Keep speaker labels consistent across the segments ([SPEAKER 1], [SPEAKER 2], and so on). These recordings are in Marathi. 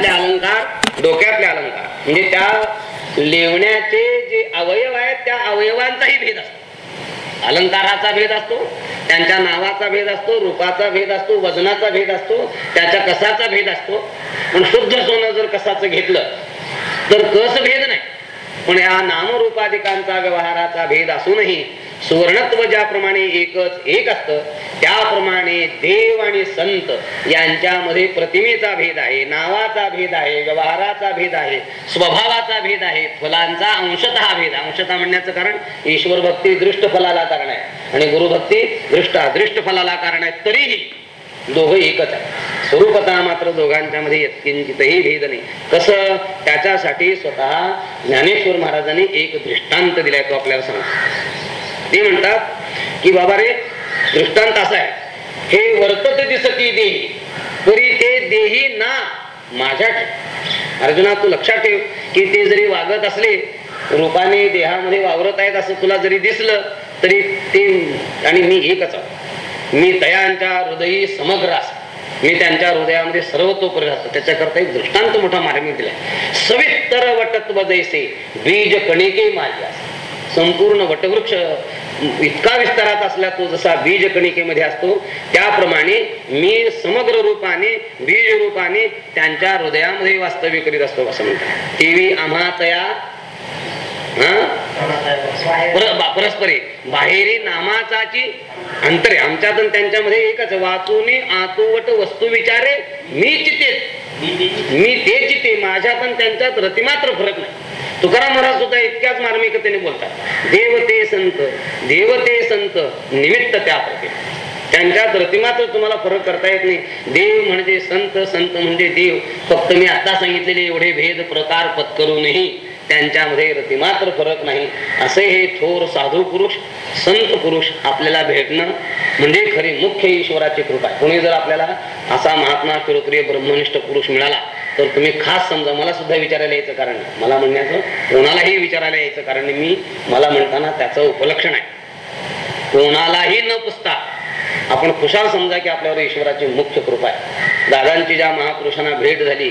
[SPEAKER 1] हातातले अलंकार डोक्यातले अलंकार. म्हणजे त्या लेवण्याचे जे अवयव आहेत त्या अवयवांचाही भेद असतो. अलंकाराचा भेद असतो त्यांच्या नावाचा भेद असतो रूपाचा भेद असतो वजनाचा भेद असतो त्याच्या कसाचा भेद असतो. पण शुद्ध सोनं जर कसाचं घेतलं तर कस भेद नाही. पण या नामरूपाधिकांचा व्यवहाराचा भेद असूनही सुवर्णत्व ज्याप्रमाणे एकच एक असतं त्याप्रमाणे देव आणि संत यांच्यामध्ये प्रतिमेचा भेद आहे नावाचा भेद आहे व्यवहाराचा भेद आहे स्वभावाचा भेद आहे फलांचा अंशतः भेद. अंशतः म्हणण्याचं कारण ईश्वर भक्ती दृष्ट फलाला कारण आहे आणि गुरुभक्ती दृष्ट अदृष्ट फलाला कारण आहे. तरीही दोघं एकच आहे स्वरूपता मात्र दोघांच्या मध्ये किंचितही भेद नाही. कसं? त्याच्यासाठी स्वतः ज्ञानेश्वर महाराजांनी एक दृष्टांत दिलाय तो आपल्याला सांगतो. ते म्हणतात की बाबा रे दृष्टांत असा आहे. हे वर्तत दिसती देही तरी ते देही ना माझ्या ठेव अर्जुना तू लक्षात ठेव की ते जरी वागत असले रूपाने देहामध्ये वावरत आहेत असं तुला जरी दिसलं तरी ते आणि मी एकच आहोत मी तयांच्या हृदयी समग्र असतो मी त्यांच्या हृदयामध्ये सर्वतोपरी असतो त्याच्याकरता एक दृष्टांत मोठा मार्मिक दिलाय. सविस्तर वटत्व जैसे बीज कणिके माझ्या संपूर्ण वटवृक्ष इतका विस्तारात असला तो जसा बीज कणिकेमध्ये असतो त्याप्रमाणे मी समग्र रूपाने बीज रूपाने त्यांच्या हृदयामध्ये वास्तव्य करीत असतो असं म्हणतात. टीव्ही आम्हा तया परस्परे. बाहेरी नामाचाची अंतरे. आमच्यात त्यांच्यामध्ये एकच वाचून आतोवट वस्तू विचारे मी चिते मी ते चिते माझ्या पण त्यांच्यात रतिमात्र फरक नाही. तुकाराम महाराज सुद्धा इतक्याच मार्मिकतेने बोलतात. देव ते संत देव ते संत निमित्त त्या त्यांच्यात रतिमात्र तुम्हाला फरक करता येत नाही. देव म्हणजे संत संत म्हणजे देव. फक्त मी आता सांगितलेले एवढे भेद प्रकार पत्करूनही त्यांच्यामध्ये रतिमात्र फरक नाही. असे हे थोर साधू पुरुष संत पुरुष आपल्याला भेटणं म्हणजे खरी मुख्य ईश्वराची कृपा आहे. कोणी जर आपल्याला असा महात्मा श्रोत्रिय ब्रह्मनिष्ठ पुरुष मिळाला तर तुम्ही खास समजा मला सुद्धा विचारायला यायचं कारण मला म्हणण्याचं कोणालाही विचारायला यायचं कारण मी मला म्हणताना त्याचं उपलक्षण आहे. कोणालाही न पुसता आपण खुशाल समजा की आपल्यावर ईश्वराची मुख्य कृपा आहे. दादांची ज्या महापुरुषांना भेट झाली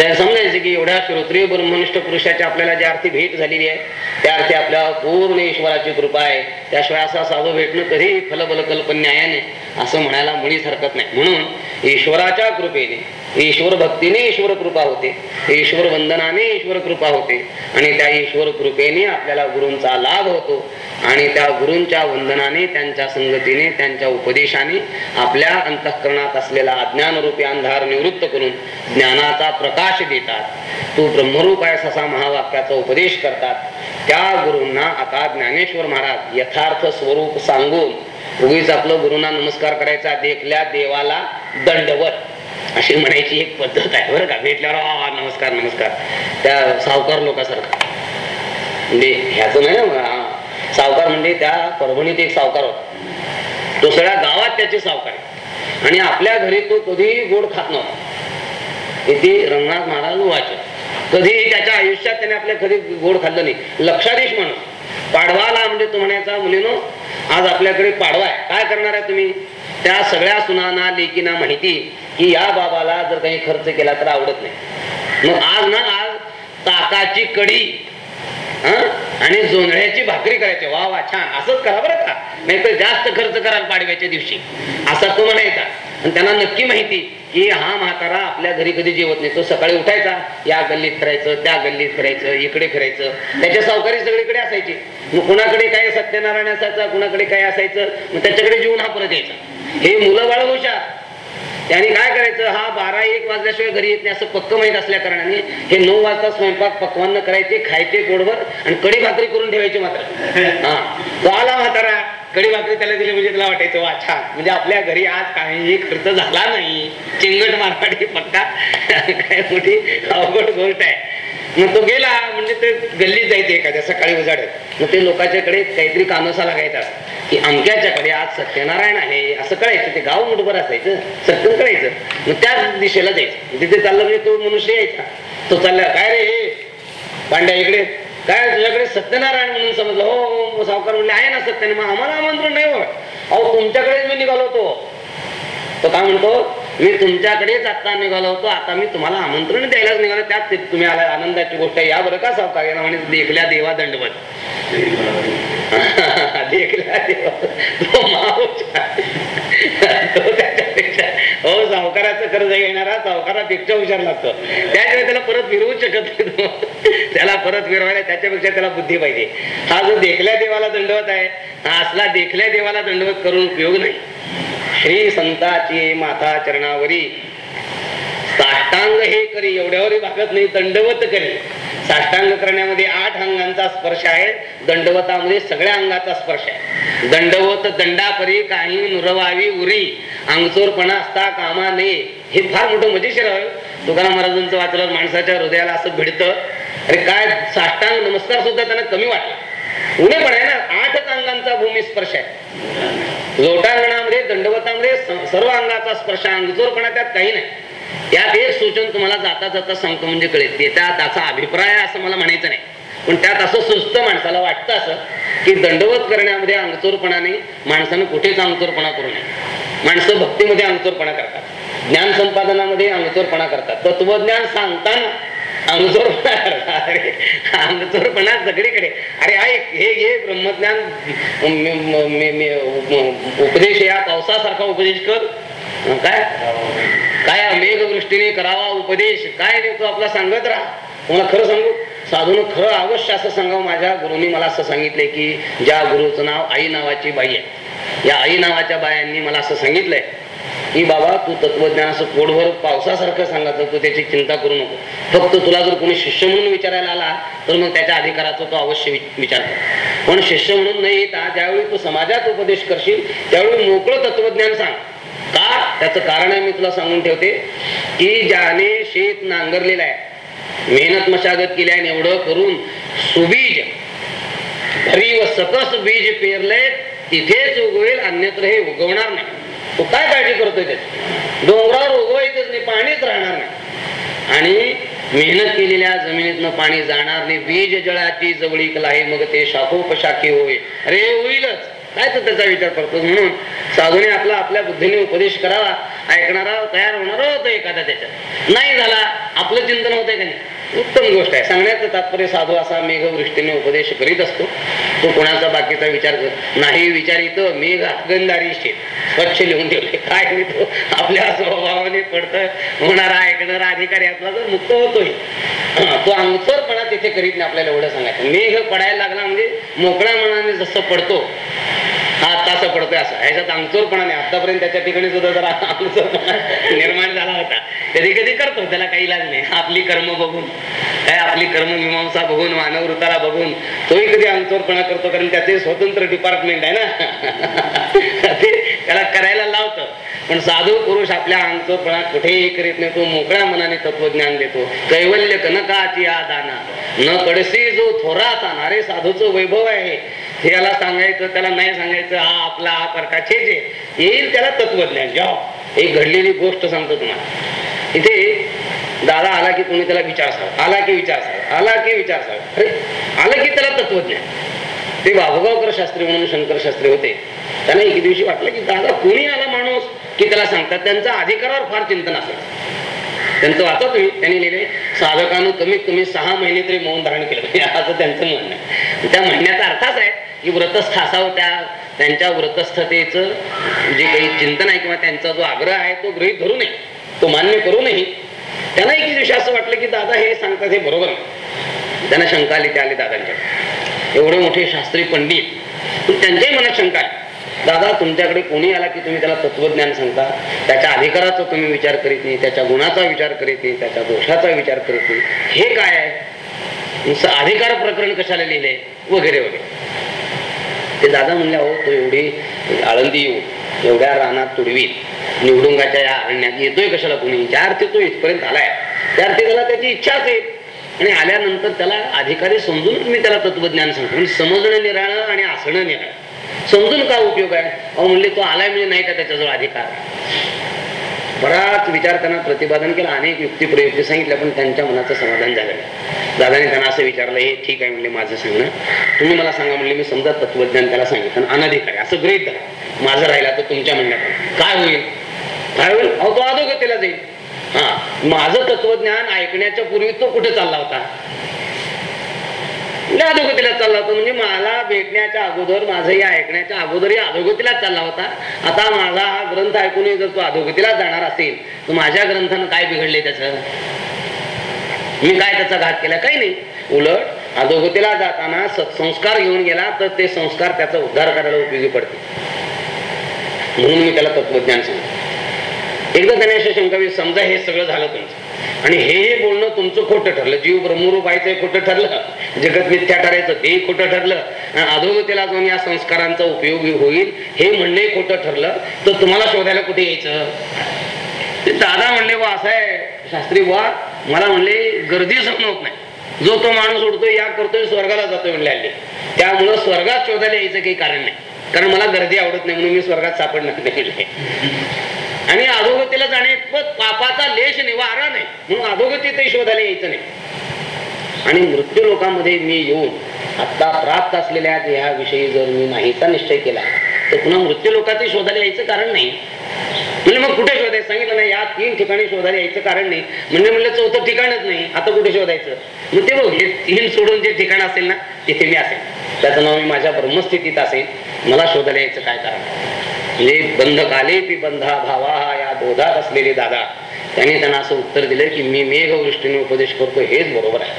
[SPEAKER 1] त्या समजायचं की एवढ्या श्रोत्रिय ब्रह्मनिष्ठ पुरुषाची आपल्याला ज्या अर्थी भेट झालेली आहे त्या अर्थी आपल्याला पूर्ण ईश्वराची कृपा आहे. त्याशिवाय असा साधू भेटणं कधी फलबल कल्पन्यायाने असं म्हणायला मुळीच हरकत नाही. म्हणून ईश्वराच्या कृपेने ईश्वर भक्तीने ईश्वर कृपा होते. ईश्वर वंदनाने ईश्वर कृपा होते. आणि त्या ईश्वर कृपेने आपल्याला गुरूंचा लाभ होतो. आणि त्या गुरूंच्या वंदनाने त्यांच्या संगतीने त्यांच्या उपदेशाने आपल्या अंतःकरणात असलेला अज्ञान रूपी अंधार निवृत्त करून ज्ञानाचा प्रकाश देतात. तू ब्रह्मरूप आहेस असा महावाक्याचा उपदेश करतात. त्या गुरूंना आता ज्ञानेश्वर महाराज यथार्थ स्वरूप सांगून उगीच आपलं गुरुंना नमस्कार करायचा देखल्या देवाला दंडवत. अशी म्हणायची एक पद्धत आहे बरं का. भेटल्यावर "आ, नमस्कार नमस्कार. त्या सावकार लोकांसारखा. म्हणजे ह्याचं नाही ना सावकार म्हणजे त्या परभणीत एक सावकार होता. तो सगळ्या गावात त्याचे सावकार आहे. आणि आपल्या घरी तो कधीही गोड खात नव्हता. इथे रंगनाथ महाराज वाचत. कधीही त्याच्या आयुष्यात त्याने आपल्या घरी गोड खाल्लं नाही. लक्षाधीश माणूस. पाडवाला म्हणजे तो म्हणायचा मुलीनो आज आपल्याकडे पाडवा आहे. काय करणार आहे तुम्ही? त्या सगळ्या सुनाना लेकीना माहिती की या बाबाला जर काही खर्च केला तर आवडत नाही. मग आज ना आज ताकाची कडी आणि जोंधळ्याची भाकरी करायची. वा वा छान. असंच करा बरं का. नाही तर जास्त खर्च कराल पाडव्याच्या दिवशी. असा तो म्हणायचा. आणि त्यांना नक्की माहिती की हा म्हातारा आपल्या घरी कधी जेवत नाही. तो सकाळी उठायचा. या गल्लीत फिरायचं त्या गल्लीत फिरायचं इकडे फिरायचं. त्याच्या सावकारी सगळीकडे असायची. मग कुणाकडे काय सत्यनारायण असायचं कुणाकडे काय असायचं मग त्याच्याकडे जीवन हा परत यायचा हे मुलं बाळ हुशार. त्यांनी काय करायचं? हा बारा एक वाजल्याशिवाय घरी येत नाही असं पक्क माहीत असल्या कारणाने हे नऊ वाजता स्वयंपाक पक्वान्न करायचे खायचे गोडभर आणि कडी भाकरी करून ठेवायची मात्र. हा. तो आला म्हातारा कडी भाकरी त्याला दिली म्हणजे त्याला वाटायचं वा छान. म्हणजे आपल्या घरी आज काहीही खर्च झाला नाही. चिंगट मारवाडी पक्का. काय मोठी अवघड गोष्ट आहे. मग तो गेला म्हणजे ते गल्लीत जायचे एखाद्या सकाळी उजाडत. मग ते लोकांच्याकडे काहीतरी कानोसा लागायचा. की अमक्याच्याकडे आज सत्यनारायण आहे असं कळायचं ते गाव मुठभर असायचं सत्यन कळायचं मग त्याच दिशेला जायचं. तिथे चाललं म्हणजे तो मनुष्य यायचा. तो चालला काय रे हे? पांड्या इकडे? काय तुझ्याकडे सत्यनारायण म्हणून समजलं? हो हो सावकार म्हणले आहे ना सत्याने मग आम्हाला आमंत्रण नाही हो अहो तुमच्याकडेच मी निघालो होतो. तो काय म्हणतो? मी तुमच्याकडेच आता निघालो होतो. आता मी तुम्हाला आमंत्रण द्यायलाच निघालो. त्यात तुम्ही आला आनंदाची गोष्ट या बरं का सावकार म्हणे देखल्या देवा दंडवत. देखल्या देवा. तो तो त्याच्यापेक्षा हो सावकाराचं कर्ज घेणारा सावकारापेक्षा हुशार लागतो. त्याशिवाय त्याला परत फिरवू शकत नाही त्याला परत फिरवायला त्याच्यापेक्षा त्याला बुद्धी पाहिजे. हा जो देखल्या देवाला दंडवत आहे हा असला देखल्या देवाला दंडवत करून उपयोग नाही. श्री संताची माता चरणावरी. साष्टांग हे करी एवढ्यावरही भागत नाही दंडवत करी. साष्टांग करण्यामध्ये आठ अंगांचा स्पर्श आहे दंडवतामध्ये सगळ्या अंगाचा स्पर्श आहे. दंडवत दंडापरी काही नुरवावी उरी अंगचोरपणा असता कामा नये. हे फार मोठं मजेशीर आहे. तुकाराम महाराजांचं वाचलं माणसाच्या हृदयाला असं भिडतं. अरे काय साष्टांग नमस्कार सुद्धा त्यांना कमी वाटला. उणे पण आहे ना आठच अंगांचा भूमी स्पर्श आहे. लोटांगणामध्ये दंडवतामध्ये सर्व अंगाचा स्पर्श अंगचोरपणा त्यात काही नाही. यात एक सूचन तुम्हाला जाता जाता सांगतो म्हणजे कळेल त्याचा अभिप्राय असं मला म्हणायचं नाही. पण त्यात असं सुचतं माणसाला वाटतं असं की दंडवत करण्यामध्ये अंगचोरपणाने माणसानं कुठेच अंगचोरपणा करू नये. माणसं भक्तीमध्ये अंगचोरपणा करतात. ज्ञान संपादनामध्ये अंगचोरपणा करतात. तत्वज्ञान सांगताना अरे अंगचोरपणा सगळीकडे. अरे ऐक हे घे ब्रह्मज्ञान उपदेश या पावसासारखा उपदेश कर. काय? काय मेघवृष्टीने करावा उपदेश? काय नाही तो आपला सांगत राहा. मला खरं सांगू? साधून खरं अवश्य असं सांगावं. माझ्या गुरुनी मला असं सांगितलंय की ज्या गुरुचं नाव आई नावाची बाई आहे. या आई नावाच्या बायांनी मला असं सांगितलंय. की बाबा तू तत्वज्ञान असं पोटभर पावसासारखं सांगायचं तू त्याची चिंता करू नको. फक्त तुला जर कोणी शिष्य म्हणून विचारायला आला तर मग त्याच्या अधिकाराचा तो अवश्य विचार कर. पण शिष्य म्हणून नाही येता ज्यावेळी तू समाजात उपदेश करशील त्यावेळी मोकळं तत्वज्ञान सांग. का? त्याचं कारण आहे मी तुला सांगून ठेवते की ज्याने शेत नांगरलेलं आहे मेहनत मशागत केली आहे एवढं करून सुबीज भरी व सकस बीज पेरलंय तिथेच उगवेल अन्यत्र हे उगवणार नाही. तो काय काळजी करतोय त्याची? डोंगरावर उगवायचंच नाही पाणीच राहणार नाही. आणि मेहनत केलेल्या जमिनीतनं पाणी जाणार नाही. बीज जळाची जवळीक लाही मग ते शाखोपशाखी होय अरे होईलच. काय तर त्याचा विचार करतो. म्हणून साधूने आपला आपल्या बुद्धीने उपदेश करावा ऐकणारा तयार होणार होतो एखादा त्याच्यात. नाही झाला आपलं चिंतन होतंय का नाही? उत्तम गोष्ट आहे. सांगण्याचं तात्पर्य साधू असा मेघवृष्टीने उपदेश करीत असतो. तो कोणाचा बाकीचा विचार करत नाही विचार येतो मेघ अफगंदारी शेत स्वच्छ लिहून ठेवले काय नाही तो आपल्या स्वभावाने पडतं होणारा ऐकणारा अधिकारी आपला तर मुक्त होतोय. तो अंगचोरपणा तिथे करीत नाही आपल्याला एवढं सांगायचं. मेघ पडायला लागला म्हणजे मोकळ्या मनाने जसं पडतो हा तास पडतोय असं. ह्याच्यात अंगचोरपणा नाही आतापर्यंत त्याच्या ठिकाणी सुद्धा जरा अंगचोरपणा निर्माण झाला होता. कधी कधी करतो त्याला काही इलाज नाही. आपली कर्म बघून. काय आपली कर्म मीमांसा बघून मानव वृत्ताला बघून. तोही कधी अंगचोरपणा करतो कारण त्याचे स्वतंत्र डिपार्टमेंट आहे ना? ते त्याला करायला लावतं. पण साधू पुरुष आपल्या अंगचोरपणा कुठेही करीत नाही. तो मोकळ्या मनाने तत्वज्ञान देतो. कैवल्य कनकाची आदाना. दाना न कडसी जो थोरा ताना रे साधूचं वैभव आहे. याला सांगायचं त्याला नाही सांगायचं हा आपला हा परका छे जे येईल त्याला तत्वज्ञान जेव्हा एक घडलेली गोष्ट सांगतो तुम्हाला. इथे दादा आला की कोणी त्याला विचार सांग आला की विचार सांग आला की विचार सांग अरे आलं की त्याला तत्वज्ञान. ते बाबुगावकर शास्त्री म्हणून शंकर शास्त्री होते. त्यांना एक दिवशी वाटलं की दादा कोणी आला माणूस की त्याला सांगतात? त्यांचा अधिकारावर फार चिंतन असेल त्यांचं वाचा तुम्ही त्यांनी लिहिले साधकानं कमीत कमी सहा महिने तरी मौन धारण केलं. असं त्यांचं म्हणणं आहे. त्या म्हणण्याचा अर्थाच आहे की व्रतस्थ असावं त्या त्यांच्या व्रतस्थतेचं जे काही चिंतन आहे किंवा त्यांचा जो आग्रह आहे तो गृहित धरू नये. तो मान्य करू नये. त्यांना एक दिवशी असं वाटलं की दादा हे सांगतात हे बरोबर नाही. त्यांना शंका आली ते आले दादांच्या. एवढे मोठे शास्त्री पंडित. त्यांच्याही मनात शंका आहे दादा तुमच्याकडे कोणी आला की तुम्ही त्याला तत्वज्ञान सांगता? त्याच्या अधिकाराचा तुम्ही विचार करीत नाही त्याच्या गुणाचा विचार करीत नाही त्याच्या दोषाचा विचार करीत नाही. हे काय आहे? अधिकार प्रकरण कशाला लिहिले? वगैरे वगैरे. ते दादा म्हणले हो तो एवढी आळंदी येऊ एवढ्या रानात तुडवीत निवडुंगाच्या या अरण्यात येतोय कशाला कोणी? चार ते तो इथपर्यंत आलाय त्या ते त्याला त्याची इच्छाच आहे आणि आल्यानंतर त्याला अधिकारी समजूनच मी त्याला तत्वज्ञान सांगतो. म्हणजे समजणं निराळं आणि असणं निराळं. समजून काय उपयोग आहे? अहो म्हणले तो आलाय म्हणजे नाही का त्याच्याजवळ अधिकार? बराच विचार त्यांना प्रतिपादन केला अनेक युक्ती प्रयुक्ती सांगितल्या पण त्यांच्या मनाचं समाधान झालं दादाने त्यांना असं विचारलं हे ठीक आहे म्हणले माझं सांगणं. तुम्ही मला सांगा म्हणले मी समजा तत्वज्ञान त्याला सांगितलं अनधिकारी असं ग्रहित धरा. माझं राहिला तर तुमच्या म्हणण्यात काय होईल? काय होईल? अहो तो अधोगतीला जाईल. हा माझं तत्वज्ञान ऐकण्याच्या पूर्वी तो कुठे चालला होता? म्हणजे अधोगतीला चालला होता? म्हणजे मला भेटण्याच्या अगोदर माझं या ऐकण्याच्या अगोदर या अधोगतीला चालला होता. आता माझा हा ग्रंथ ऐकून जर तो अधोगतीला जाणार असेल तर माझ्या ग्रंथानं काय बिघडले त्याचं? मी काय त्याचा घात केला? काही नाही. उलट अधोगतीला जाताना सत्संस्कार घेऊन गेला तर ते संस्कार त्याचा उद्धार करायला उपयोगी पडते. म्हणून मी त्याला तत्वज्ञान सांगतो. एकदा त्याने शंका शंकावी समजा हे सगळं झालं तुमचं. आणि हे हे बोलणं तुमचं खोटं ठरलं. जीव ब्रह्मरूप व्हायचं खोटं ठरलं. जगत मिथ्या ठरायचं ते खोटं ठरलं. अधोगतीला जाऊन या संस्कारांचा उपयोग होईल हे म्हणणे खोटं ठरलं. तर तुम्हाला शोधायला कुठे यायचं? दादा म्हणले वा असं आहे. शास्त्री वा मला म्हणले गर्दी सहन होत नाही. जो तो माणूस उडतोय या करतोय स्वर्गाला जातोय म्हणले आले त्यामुळं स्वर्गात शोधायला यायचं काही कारण नाही. कारण मला गर्दी आवडत नाही म्हणून मी स्वर्गात सापडणार नाही. आणि अधोगतीला जाणे पापाचा लेश नाही. आहे म्हणून अधोगती ते शोधायला यायचं नाही. आणि मृत्यू लोकांमध्ये मी येऊन आता प्राप्त असलेल्या ह्या विषयी जर मी नाहीचा निश्चय केला तर पुन्हा मृत्यू लोकांचे शोधायला यायचं कारण नाही. म्हणजे मग कुठे शोधायचं? सांगितलं ना या तीन ठिकाणी शोधायला यायचं कारण नाही. म्हणजे म्हणलं चौथं ठिकाणच नाही. आता कुठे शोधायचं? मग ते बघ हे तीन सोडून जे ठिकाण असेल ना तिथे मी असेल त्याचं नाव मी माझ्या ब्रह्मस्थितीत असेल मला शोधायला यायचं काय कारण? म्हणजे बंध काले पी बंधा भावा या बोधात असलेले दादा. त्यांनी त्यांना असं उत्तर दिलं की मी मेघवृष्टीने उपदेश करतो हेच बरोबर आहे.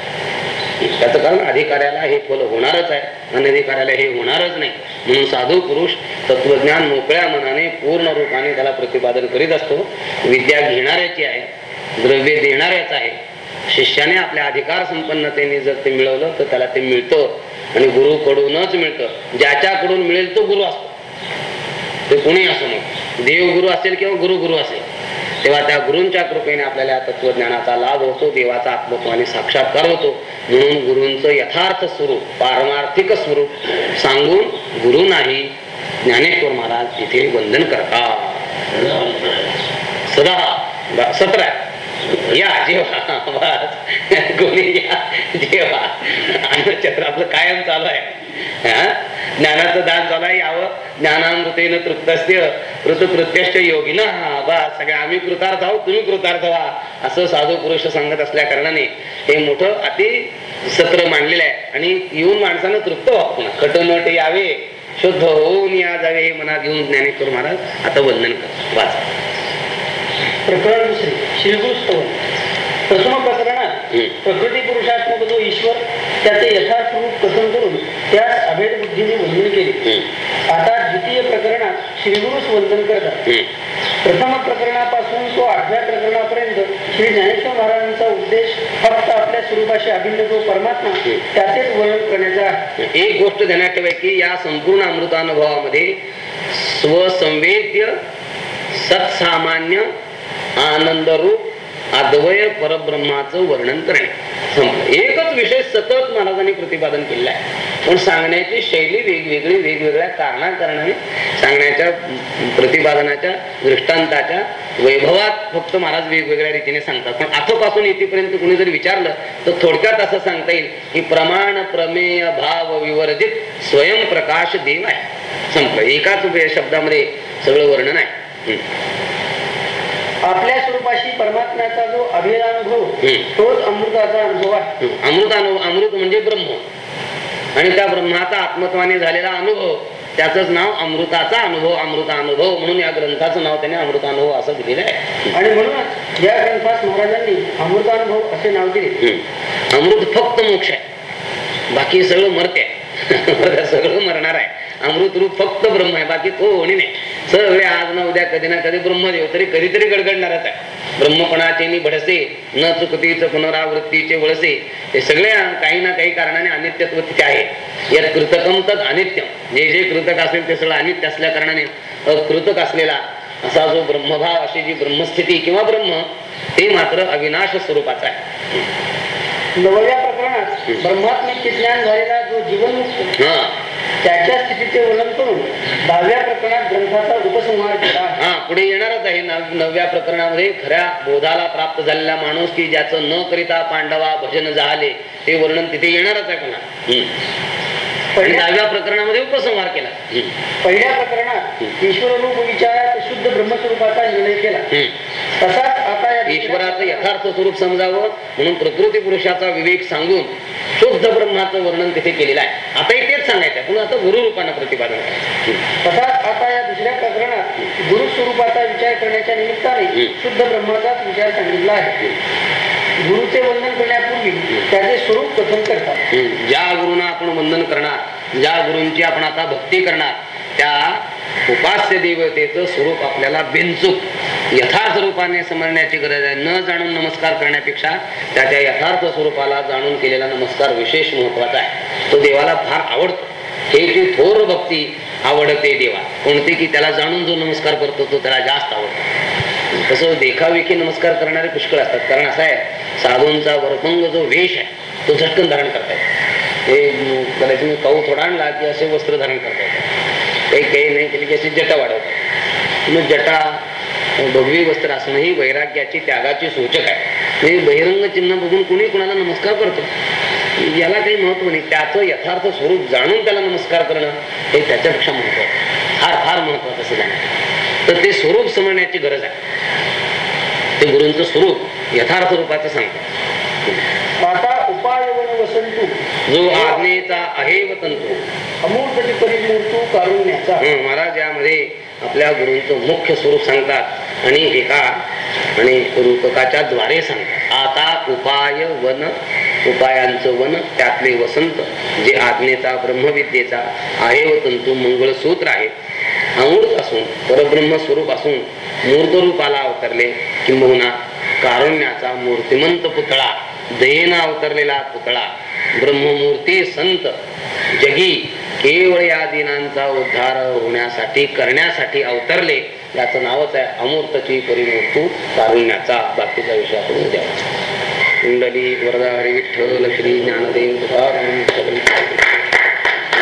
[SPEAKER 1] त्याचं कारण अधिकाऱ्याला हे फल होणारच आहे. अनधिकाऱ्याला हे होणारच नाही. म्हणून साधू पुरुष तत्वज्ञान मोकळ्या मनाने पूर्ण रूपाने त्याला प्रतिपादन करीत असतो. विद्या घेणाऱ्याची आहे द्रव्य देणाऱ्याच आहे. शिष्याने आपल्या अधिकार संपन्नतेने जर ते मिळवलं तर त्याला ते मिळतं. आणि गुरुकडूनच मिळतं. ज्याच्याकडून मिळेल तो गुरु असतो. ते कोणी असो मग. देवगुरु असेल किंवा गुरुगुरु असेल तेव्हा त्या गुरूंच्या कृपेने आपल्याला तत्वज्ञानाचा लाभ होतो देवाचा आत्मत्वाने साक्षात्कार होतो. म्हणून गुरूंचं यथार्थ स्वरूप पारमार्थिक स्वरूप सांगून गुरु नाही ज्ञानेश्वर महाराज तिथे वंदन करतात. सदा सतरा. या जेव्हा बस. कोणी या आपलं कायम चालू आहे. हा? ज्ञानाचं दान चालू आहे यावं. ज्ञानामृतेनं तृप्तस्य ऋतू प्रत्यक्ष योगी ना बा सगळे आम्ही कृतार्थ आहोत तुम्ही कृतार्थ व्हा. असं साधू पुरुष सांगत असल्या कारणाने हे मोठं अति सत्र मांडलेलं आहे. आणि येऊन माणसानं तृप्त व्हावं खटनट यावे शुद्ध होऊन या जावे हे मनात घेऊन ज्ञानेश्वर महाराज आता वंदन कर वाच.
[SPEAKER 2] प्रकरण दुसरे श्रीगुरुस्तवन प्रथम प्रकरणात. प्रकृती पुरुषात्मक जो ईश्वर त्याचे यथार्थ रूप कथन करून त्यास अभेद बुद्धीने वंदन केले. आता द्वितीय प्रकरणात श्रीगुरुस वंदन करतात. प्रथम प्रकरणापासून तो आठव्या प्रकरणापर्यंत श्री ज्ञानेश्वर महाराजांचा उद्देश फक्त आपल्या स्वरूपाशी अभिन्न जो परमात्मा. त्याचेच वर्णन करण्याचा आहे
[SPEAKER 1] एक गोष्ट ध्यानात की या संपूर्ण अमृतानुभवामध्ये स्वसंवेद्य सत्सामान्य आनंदरूप अद्वय परब्रह्माचं वर्णन करणे. एकच विषय सतत महाराजांनी प्रतिपादन केलेला आहे पण सांगण्याची शैली वेगवेगळी वेगवेगळ्या कारणाकारणाने सांगण्याच्या प्रतिपादनाच्या दृष्टांताच्या वैभवात फक्त महाराज वेगवेगळ्या रीतीने सांगतात. पण आतापासून इथेपर्यंत कुणी जर विचारलं तर थोडक्यात असं सांगता येईल की प्रमाण प्रमेय भाव विवर्जित स्वयंप्रकाश देव आहे. संपलं. एकाच शब्दामध्ये सगळं वर्णन आहे. हम्म.
[SPEAKER 2] आपल्या स्वरूपाशी परमात्म्याचा जो अभेदानुभव
[SPEAKER 1] हम्म.
[SPEAKER 2] तोच अमृताचा अनुभव आहे.
[SPEAKER 1] अमृत अनु अमृत म्हणजे ब्रह्म. आणि त्या ब्रह्माचा आत्मत्वाने झालेला अनुभव त्याच नाव अमृताचा अनुभव अमृतानुभव म्हणून या ग्रंथाचं नाव त्याने अमृतानुभव असं दिलेलं आहे.
[SPEAKER 2] आणि म्हणूनच या ग्रंथास महाराजांनी अमृतानुभव असे नाव दिले.
[SPEAKER 1] अमृत फक्त मोक्ष आहे. बाकी सगळं मरते सगळं मरणार आहे. अमृत रूप फक्त ब्रह्म आहे बाकी कोणी नाही. सगळे आज ना उद्या कधी ना कधी ब्रह्मदेव तरी कधीतरी गडगडणारच आहे. ब्रह्मपणाचे नि भडसे न चुकतीच पुनरावृत्तीचे वळसे हे सगळे काही ना काही कारणाने अनित्यत्व तिथे आहे. यात कृतकम तद अनित्यम जे जे कृतक असेल ते सगळं अनित्य असल्या कारणाने अकृतक असलेला असा जो ब्रह्मभाव अशी जी ब्रह्मस्थिती किंवा ब्रह्म ते मात्र अविनाश स्वरूपाचा आहे.
[SPEAKER 2] नवव्या प्रकरणात ब्रह्मात्मिक ज्ञान झालेला जो जीवनमुक्त
[SPEAKER 1] हा.
[SPEAKER 2] त्याच्या स्थितीचे वर्णन करून दहाव्या प्रकरणात ग्रंथाचा उपसंहार केला.
[SPEAKER 1] हा पुढे येणारच आहे. नवव्या प्रकरणामध्ये खऱ्या बोधाला प्राप्त झालेला माणूस की ज्याचं न करिता पांडवा भजन झाले ते वर्णन तिथे येणारच आहे पुन्हा हम्म. दहाव्या प्रकरणामध्ये उपसंहार केला.
[SPEAKER 2] पहिल्या प्रकरणात ईश्वर रूप विचारात शुद्ध ब्रह्मस्वरूपाचा निर्णय केला. तसाच आता
[SPEAKER 1] ईश्वराचं यथार्थ स्वरूप समजावं म्हणून प्रकृती पुरुषाचा विवेक सांगून शुद्ध ब्रह्माचं वर्णन तिथे केलेलं आहे. आताही तेच सांगायचं. पण आता गुरु रूपानं प्रतिपादन करायचं.
[SPEAKER 2] तसाच आता या दुसऱ्या प्रकरणात गुरु स्वरूपाचा विचार करण्याच्या निमित्ताने. शुद्ध ब्रह्माचाच विचार सांगितला आहे. गुरुचे वंदन करण्यापूर्वी त्याचे स्वरूप कथन करतात.
[SPEAKER 1] ज्या गुरुना आपण वंदन करणार ज्या गुरुंची आपण आता भक्ती करणार त्या उपास्य देवतेचं स्वरूप आपल्याला बिनचूक यथार्थ रूपाने समजण्याची गरज आहे. न जाणून नमस्कार करण्यापेक्षा त्याच्या यथार्थ स्वरूपाला जाणून केलेला नमस्कार विशेष महत्त्वाचा आहे. तो देवाला फार आवडतो. हे जी थोर भक्ती आवडते देवा. कोणते की त्याला जाणून जो नमस्कार करतो तो त्याला जास्त आवडतो. तसं देखावेखी नमस्कार करणारे पुष्कळ असतात. कारण असं आहे साधूंचा वरभंग जो वेश आहे तो झटकन धारण करता येतो. ते अं, तुम्ही पाऊ थोडा आणला की असे वस्त्र धारण करता येतात. काही काही नाही केली की अशी जटा वाढवतात. मग जटा भगवी वस्त्र असणं ही वैराग्याची त्यागाची सूचक आहे. हे बहिरंग चिन्ह बघून कुणी कुणाला नमस्कार करतो? याला काही महत्त्व नाही. त्याचं यथार्थ स्वरूप जाणून त्याला नमस्कार करणं हे त्याच्यापेक्षा महत्वाचं फार फार महत्वाचं असं जाणं तर ते स्वरूप समजण्याची गरज आहे. ते गुरूंचं स्वरूप यथार्थ रूपाचं
[SPEAKER 2] वसंतू.
[SPEAKER 1] जो आज्ञेचा आहे व तंतू.
[SPEAKER 2] अमूर्तची परिमूर्तू कारुण्याचा.
[SPEAKER 1] महाराज यामध्ये आपल्या गुरूंचं मुख्य स्वरूप सांगतात आणि एका आणि रूपकाच्या द्वारे सांगतात. आता उपाय वन उपायांचं वन त्यातले वसंत जे आज्ञेचा ब्रह्मविद्येचा आहे व तंतू मंगळसूत्र आहे अमूर्त असून परब्रह्म स्वरूप असून मूर्त रूपाला अवतरले किंबहुना कारुण्याचा मूर्तिमंत पुतळा दयेना अवतरलेला पुतळा ब्रह्ममूर्ती संत जगी केवळ या दिनांचा उद्धार होण्यासाठी करण्यासाठी अवतरले. याचं नावच आहे अमूर्तची परिमूर्तू कारुण्याचा. बाकीचा विषय आपण उद्या कुंडली वरदा हरी विठ्ठल श्री ज्ञानदेव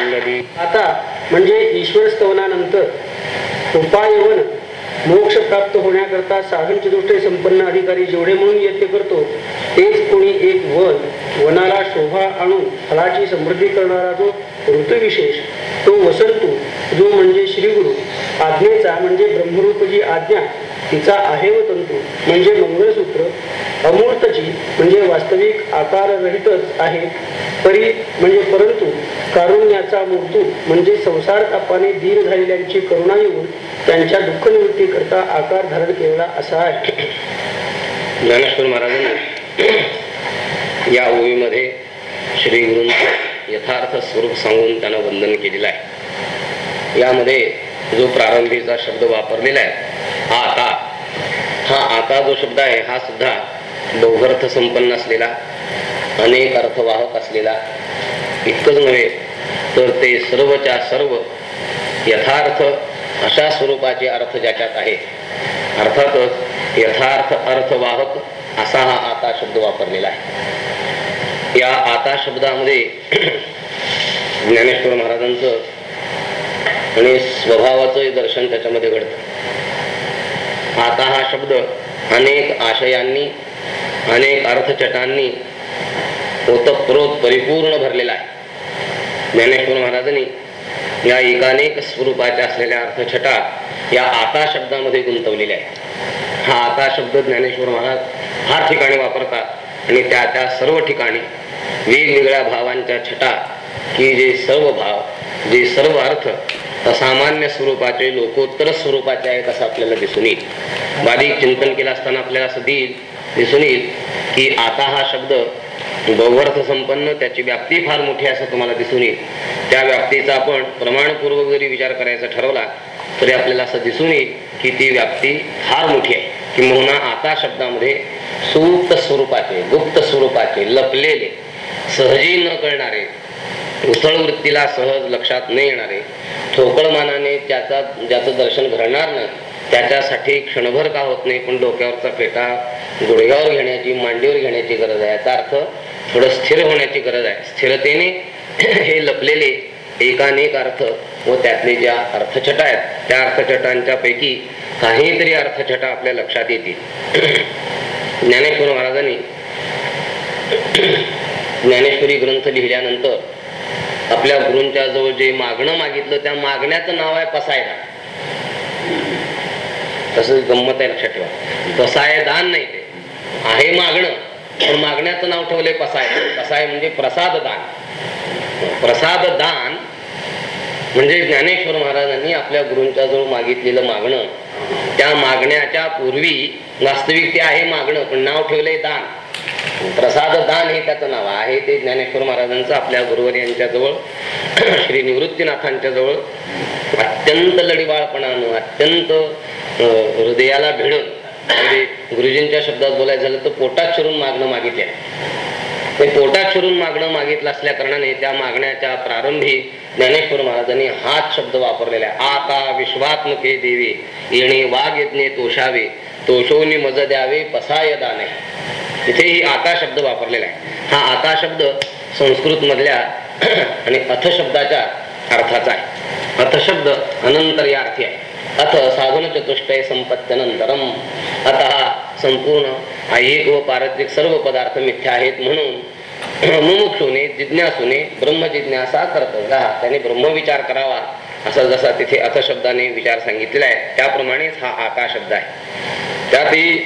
[SPEAKER 1] तुकाराम
[SPEAKER 2] आता म्हणजे ईश्वर स्तवनानंतर उपायवन मोक्ष प्राप्त होण्याकरता साधन चतुष्टय संपन्न अधिकारी जेवढे म्हणून यत्न करतो तेच कोणी एक वन वनाला शोभा आणून फळाची समृद्धी करणारा जो ऋतुविशेष तो वसंतू जो म्हणजे श्रीगुरु आज्ञेचा म्हणजे ब्रह्मरूप जी आज्ञा तिचा आहे व तंतू म्हणजे मंगळसूत्र अमूर्तची म्हणजे वास्तविक आकाररहितच आहे. तरी म्हणजे परंतु कारुण्याचा मूर्तू म्हणजे संसार तापाने धीर झालेल्यांची करुणा येऊन त्यांच्या दुःख निवृत्ती करता आकार धारण केलेला असा आहे.
[SPEAKER 1] ज्ञानेश्वर महाराजांनी या ओळीमध्ये श्री गुरूंचं यथार्थ स्वरूप सांगून त्यांना वंदन केलेलं आहे. यामध्ये जो प्रारंभीचा शब्द वापरलेला आहे हा आता हा आता जो शब्द आहे हा सुद्धा बहुअर्थ संपन्न असलेला अनेक अर्थवाहक असलेला इतकंच नव्हे तर ते सर्वच्या सर्व यथार्थ अशा स्वरूपाचे अर्थ ज्याच्यात आहे. अर्थातच यथार्थ अर्थवाहक असा हा आता शब्द वापरलेला आहे. या आता शब्दामध्ये ज्ञानेश्वर महाराजांचं आणि स्वभावाचं दर्शन त्याच्यामध्ये घडतं. आता हा शब्द अनेक आशयांनी अनेक अर्थचटांनी ओतप्रोत परिपूर्ण भरलेला आहे. ज्ञानेश्वर महाराजांनी या एकानेक स्वरूपाच्या असलेल्या अर्थछटा या आता शब्दामध्ये गुंतवलेल्या आहेत. हा आता शब्द ज्ञानेश्वर महाराज फार ठिकाणी वापरतात आणि त्या त्या सर्व ठिकाणी वेगवेगळ्या भावांच्या छटा की जे सर्व भाव जे सर्व अर्थ असामान्य स्वरूपाचे लोकोत्तर स्वरूपाचे आहेत असं आपल्याला दिसून येईल. बारीक चिंतन केलं असताना आपल्याला असं देईल दिसून येईल की आता हा शब्द गौवर्थ संपन्न त्याची व्याप्ती फार मोठी असं तुम्हाला दिसून येईल. त्या व्याप्तीचा आपण प्रमाणपूर्वक जरी विचार करायचा ठरवला तरी आपल्याला असं दिसून येईल की ती व्याप्ती फार मोठी आहे. किंबहुना आता शब्दामध्ये सुप्त स्वरूपाचे गुप्त स्वरूपाचे लपलेले सहजी न कळणारे उथळ वृत्तीला सहज लक्षात न येणारे ठोकळ मानाने त्याचा ज्याचं दर्शन घडणार नाही त्याच्यासाठी क्षणभर का होत नाही पण डोक्यावरचा फेटा गुडघ्यावर घेण्याची मांडीवर घेण्याची गरज आहे. याचा अर्थ थोडं स्थिर होण्याची गरज आहे. स्थिरतेने हे लपलेले एकानेक अर्थ व त्यातले ज्या अर्थछटा आहेत त्या अर्थछटांच्या पैकी काहीतरी अर्थछटा आपल्या लक्षात येतील. ज्ञानेश्वर महाराजांनी ज्ञानेश्वरी ग्रंथ लिहिल्यानंतर आपल्या गुरूंच्या जवळ जे मागणं मागितलं त्या मागण्याचं नाव आहे पसायदान. तसंच गंमत आहे लक्षात ठेवा. पसायदान नाही ते. आहे मागणं पण मागण्याचं नाव ठेवलंय पसाय पसाय म्हणजे प्रसाद दान प्रसाद दान म्हणजे ज्ञानेश्वर महाराजांनी आपल्या गुरूंच्या जवळ मागितलेलं मागणं. त्या मागण्याच्या पूर्वी वास्तविक ते आहे मागणं पण नाव ठेवलंय दान. प्रसाद दान हे त्याचं नाव आहे. ते ज्ञानेश्वर महाराजांचं आपल्या गुरुवर यांच्या जवळ श्री निवृत्तीनाथांच्या जवळ अत्यंत लढीवाळपणानं अत्यंत हृदयाला भिडून म्हणजे गुरुजींच्या शब्दात बोलायचं झालं तर पोटात शिरून मागणं मागितले ते पोटात शिरून मागणं मागितलं असल्या कारणाने त्या मागण्याच्या प्रारंभी ज्ञानेश्वर महाराजांनी हाच शब्द वापरलेला आहे. आता विश्वात्मके देवी येणे वाघ यज्ञे तोषावे. तोषोनी मज द्यावे पसाय दाने. इथे ही आता शब्द वापरलेला आहे. हा आता शब्द संस्कृत मधल्या आणि अथ शब्दाच्या अर्थाचा आहे. अथ शब्द अनंतर या अर्थी आहे. अथ साधन चतुष्टय संपत्त्यनंतरम. अत हा संपूर्ण ऐहिक व पारत्रिक सर्व पदार्थ मिथ्या आहेत म्हणून मुमुक्षुने जिज्ञासूने ब्रह्मजिज्ञासा कर्तव्य. त्याने ब्रह्मविचार करावा. असा जसा तिथे अथ शब्दाने विचार सांगितलेला आहे त्याप्रमाणेच हा आका शब्द आहे. त्यातही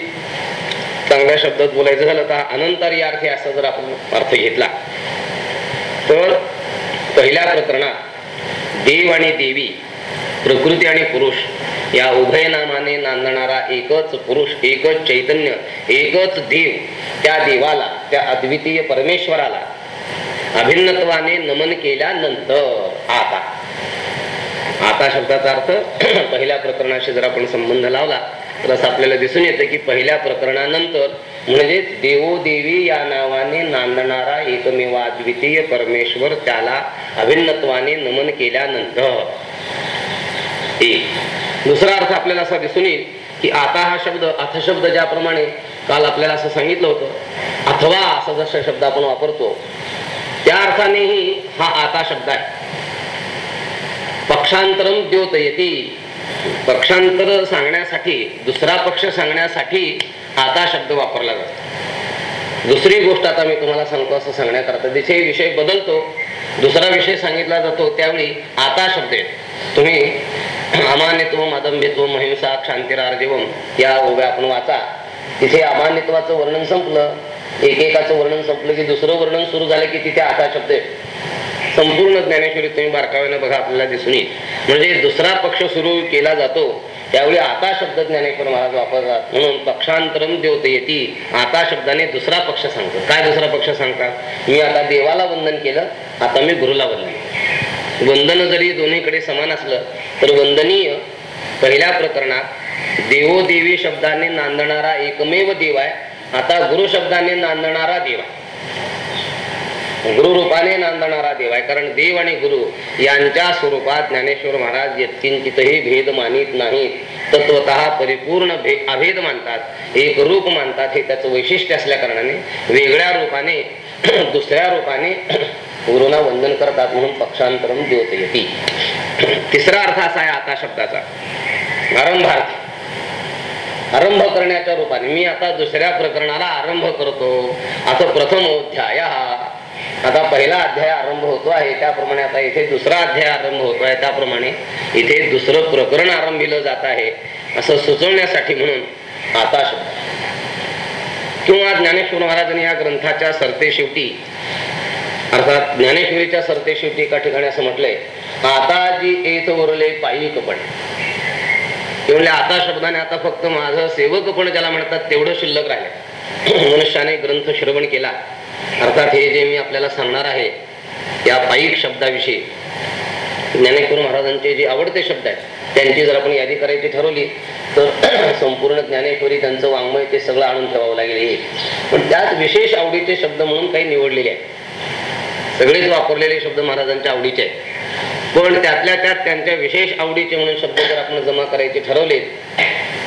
[SPEAKER 1] चांगल्या शब्दात बोलायचं झालं तर अनंतरी अर्थी असा जर आपण अर्थ घेतला. तर पहिल्या प्रकरणात देव आणि देवी प्रकृती आणि पुरुष या उभय नामाने नांदणारा एकच पुरुष एकच चैतन्य एकच देव त्या देवाला त्या अद्वितीय परमेश्वराला अभिन्नत्वाने नमन केल्यानंतर आता. आता शब्दाचा अर्थ पहिल्या प्रकरणाशी जर आपण संबंध लावला तर असं आपल्याला दिसून येतं की पहिल्या प्रकरणानंतर म्हणजेच देवोदेवी या नावाने नांदणारा एकमेव अद्वितीय परमेश्वर त्याला अभिन्नत्वाने नमन केल्यानंतर. एक. दुसरा अर्थ आपल्याला असा दिसून येईल की आता हा शब्द अथशब्द ज्याप्रमाणे काल आपल्याला असं सांगितलं होतं अथवा असा जसा शब्द आपण वापरतो त्या अर्थानेही हा आता शब्द आहे. पक्षांतरम द्योतयती पक्षांतर सांगण्यासाठी दुसरा पक्ष सांगण्यासाठी आता शब्द वापरला जातो. दुसरी गोष्ट आता मी तुम्हाला सांगतो असं सांगण्याकरता तिथे विषय बदलतो दुसरा विषय सांगितला जातो त्यावेळी आता शब्द येतो. तुम्ही अमान्यत्व मादंबित्व महिंसा क्षांतिरार्जीवम या ओव्या आपण वाचा. तिथे अमान्यत्वाचं वर्णन संपलं एकेकाचं वर्णन संपलं की दुसरं वर्णन सुरू झालं की तिथे आता शब्द येतो. संपूर्ण ज्ञानेश्वरी तुम्ही बारकाव्यानं बघा आपल्याला दिसून येईल. म्हणजे दुसरा पक्ष सुरू केला जातो त्यावेळी आता शब्द ज्ञानेश्वर महाराज वापरतात. म्हणून पक्षांतरम देवते येते आता शब्दाने दुसरा पक्ष सांगतो. काय दुसरा पक्ष सांगतात? मी आता देवाला वंदन केलं आता मी गुरुला वंदन वंदन जरी दोन्हीकडे समान असलं तर वंदनीय पहिल्या प्रकरणात देवोदेवी शब्दाने नांदणारा एकमेव देव आहे आता गुरु शब्दाने नांदणारा देव आहे. गुरु रूपाने नांदणारा देव आहे. कारण देव आणि गुरु यांच्या स्वरूपात ज्ञानेश्वर महाराज यत्किंचितही भेद मानित नाहीत. तत्वत परिपूर्ण अभेद मानतात एक रूप मानतात हे त्याचं वैशिष्ट्य असल्या कारणाने वेगळ्या रूपाने दुसऱ्या रूपाने गुरुना वंदन करतात म्हणून पक्षांतरम देवत येते. तिसरा अर्थ असा आहे आता शब्दाचा. आरंभार्थ आरंभ करण्याच्या रूपाने. मी आता दुसऱ्या प्रकरणाला आरंभ करतो. असं प्रथम अध्याय आता पहिला अध्याय आरंभ होतो आहे. त्याप्रमाणे आता इथे दुसरा अध्याय आरंभ होतो आहे त्याप्रमाणे इथे दुसरं प्रकरण आरंभिलं जात आहे. असं सुचवण्यासाठी म्हणून आता शब्द किंवा ज्ञानेश्वर महाराजांनी या ग्रंथाच्या सरते शेवटी अर्थात ज्ञानेश्वरीच्या सरते शेवटी एका ठिकाणी असं म्हटलंय आता जी येत उरले पायिक कपड ते म्हणले आता शब्दाने आता फक्त माझं सेवक पण ज्याला म्हणतात तेवढं शिल्लक राहिलं. मनुष्याने ग्रंथ श्रवण केला. अर्थात हे जे मी आपल्याला सांगणार आहे या पायिक शब्दाविषयी ज्ञानेश्वर महाराजांचे जे आवडते शब्द आहेत त्यांची जर आपण यादी करायची ठरवली तर संपूर्ण ज्ञानेश्वरी त्यांचं वाङ्मय ते सगळं आणून ठेवावं लागेल हे. पण त्यात विशेष आवडीचे शब्द म्हणून काही निवडलेले आहेत. सगळेच वापरलेले शब्द महाराजांच्या आवडीचे आहेत. पण त्यातल्या त्यात त्यांच्या विशेष आवडीचे म्हणून शब्द जर आपण जमा करायचे ठरवले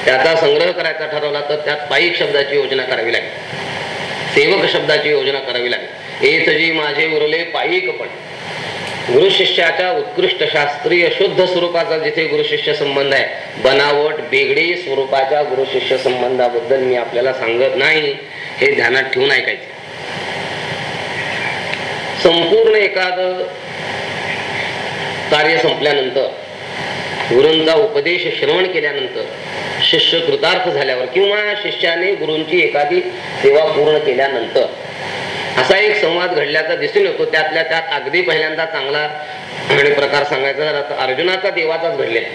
[SPEAKER 1] त्याचा संग्रह करायचा ठरवला तर त्यात पायिक शब्दाची योजना करावी लागेल. सेवक शब्दाची योजना करावी लागेल. एत जी माझे उरले पायी पण. गुरु शिष्याच्या उत्कृष्ट शास्त्रीय शुद्ध स्वरूपाचा जिथे गुरु शिष्य संबंध आहे बनावट बेगडी स्वरूपाच्या गुरु शिष्य संबंधाबद्दल मी आपल्याला सांगत नाही हे ध्यानात ठेवून ऐकायचे. संपूर्ण एखाद कार्य संपल्यानंतर गुरूंचा उपदेश श्रवण केल्यानंतर शिष्य कृतार्थ झाल्यावर किंवा शिष्याने गुरूंची एखादी सेवा पूर्ण केल्यानंतर असा एक संवाद घडल्याचा दिसून येतो. त्यातल्या त्यात अगदी पहिल्यांदा चांगला आणि प्रकार सांगायचा झाला तर अर्जुनाचा देवाचाच घडलेला.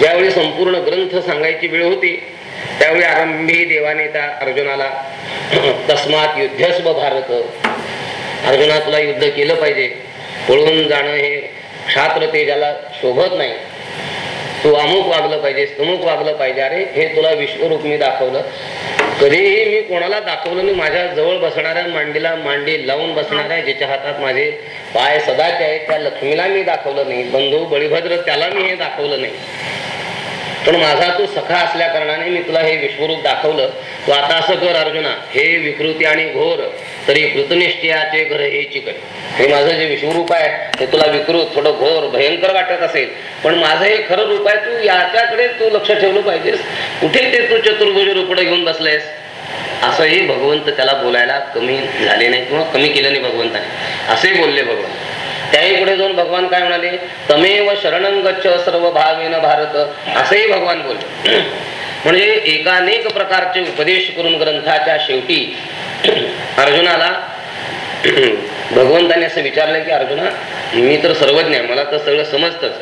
[SPEAKER 1] ज्यावेळी संपूर्ण ग्रंथ सांगायची वेळ होती त्यावेळी आरंभी देवाने त्या अर्जुनाला तस्मात युद्धस्व भारत अर्जुना तुला युद्ध केलं पाहिजे. पळून जाणं हे क्षात्र तेजाला शोभत नाही. तू अमुक वागलं पाहिजे तमुक वागलं पाहिजे. अरे हे तुला विश्वरूप मी दाखवलं. कधीही मी कोणाला दाखवलं नाही माझ्या जवळ बसणाऱ्या मांडीला मांडी लावून बसणाऱ्या ज्याच्या हातात माझे पाय सदाचे आहेत त्या लक्ष्मीला मी दाखवलं नाही. बंधू बळीभद्र त्याला मी हे दाखवलं नाही. पण माझा तू सखा असल्या कारणाने मी तुला हे विश्वरूप दाखवलं. तू आता असं कर अर्जुना. हे विकृती आणि घोर तरी कृतनिष्ठयाचे घर हे चिकट हे माझं जे विश्वरूप आहे ते तुला विकृत थोडं घोर भयंकर वाटत असेल. पण माझं हे खरं रूप आहे तू याच्याकडे तू लक्ष ठेवलं पाहिजेस. कुठे ते तू चतुर्भुज रूपडे घेऊन बसलेस? असंही भगवंत त्याला बोलायला कमी झाले नाही किंवा कमी केलं नाही भगवंताने. असे बोलले भगवंत. त्याही पुढे जाऊन भगवान काय म्हणाले? तमेव शरणं गच्छ सर्व भावेन भारत. असेही भगवान बोलले. म्हणजे एकानेक प्रकारचे उपदेश करून ग्रंथाच्या शेवटी अर्जुनाला भगवंताने असं विचारलं की अर्जुना मी तर सर्वज्ञ आहे मला तर सगळं समजतच.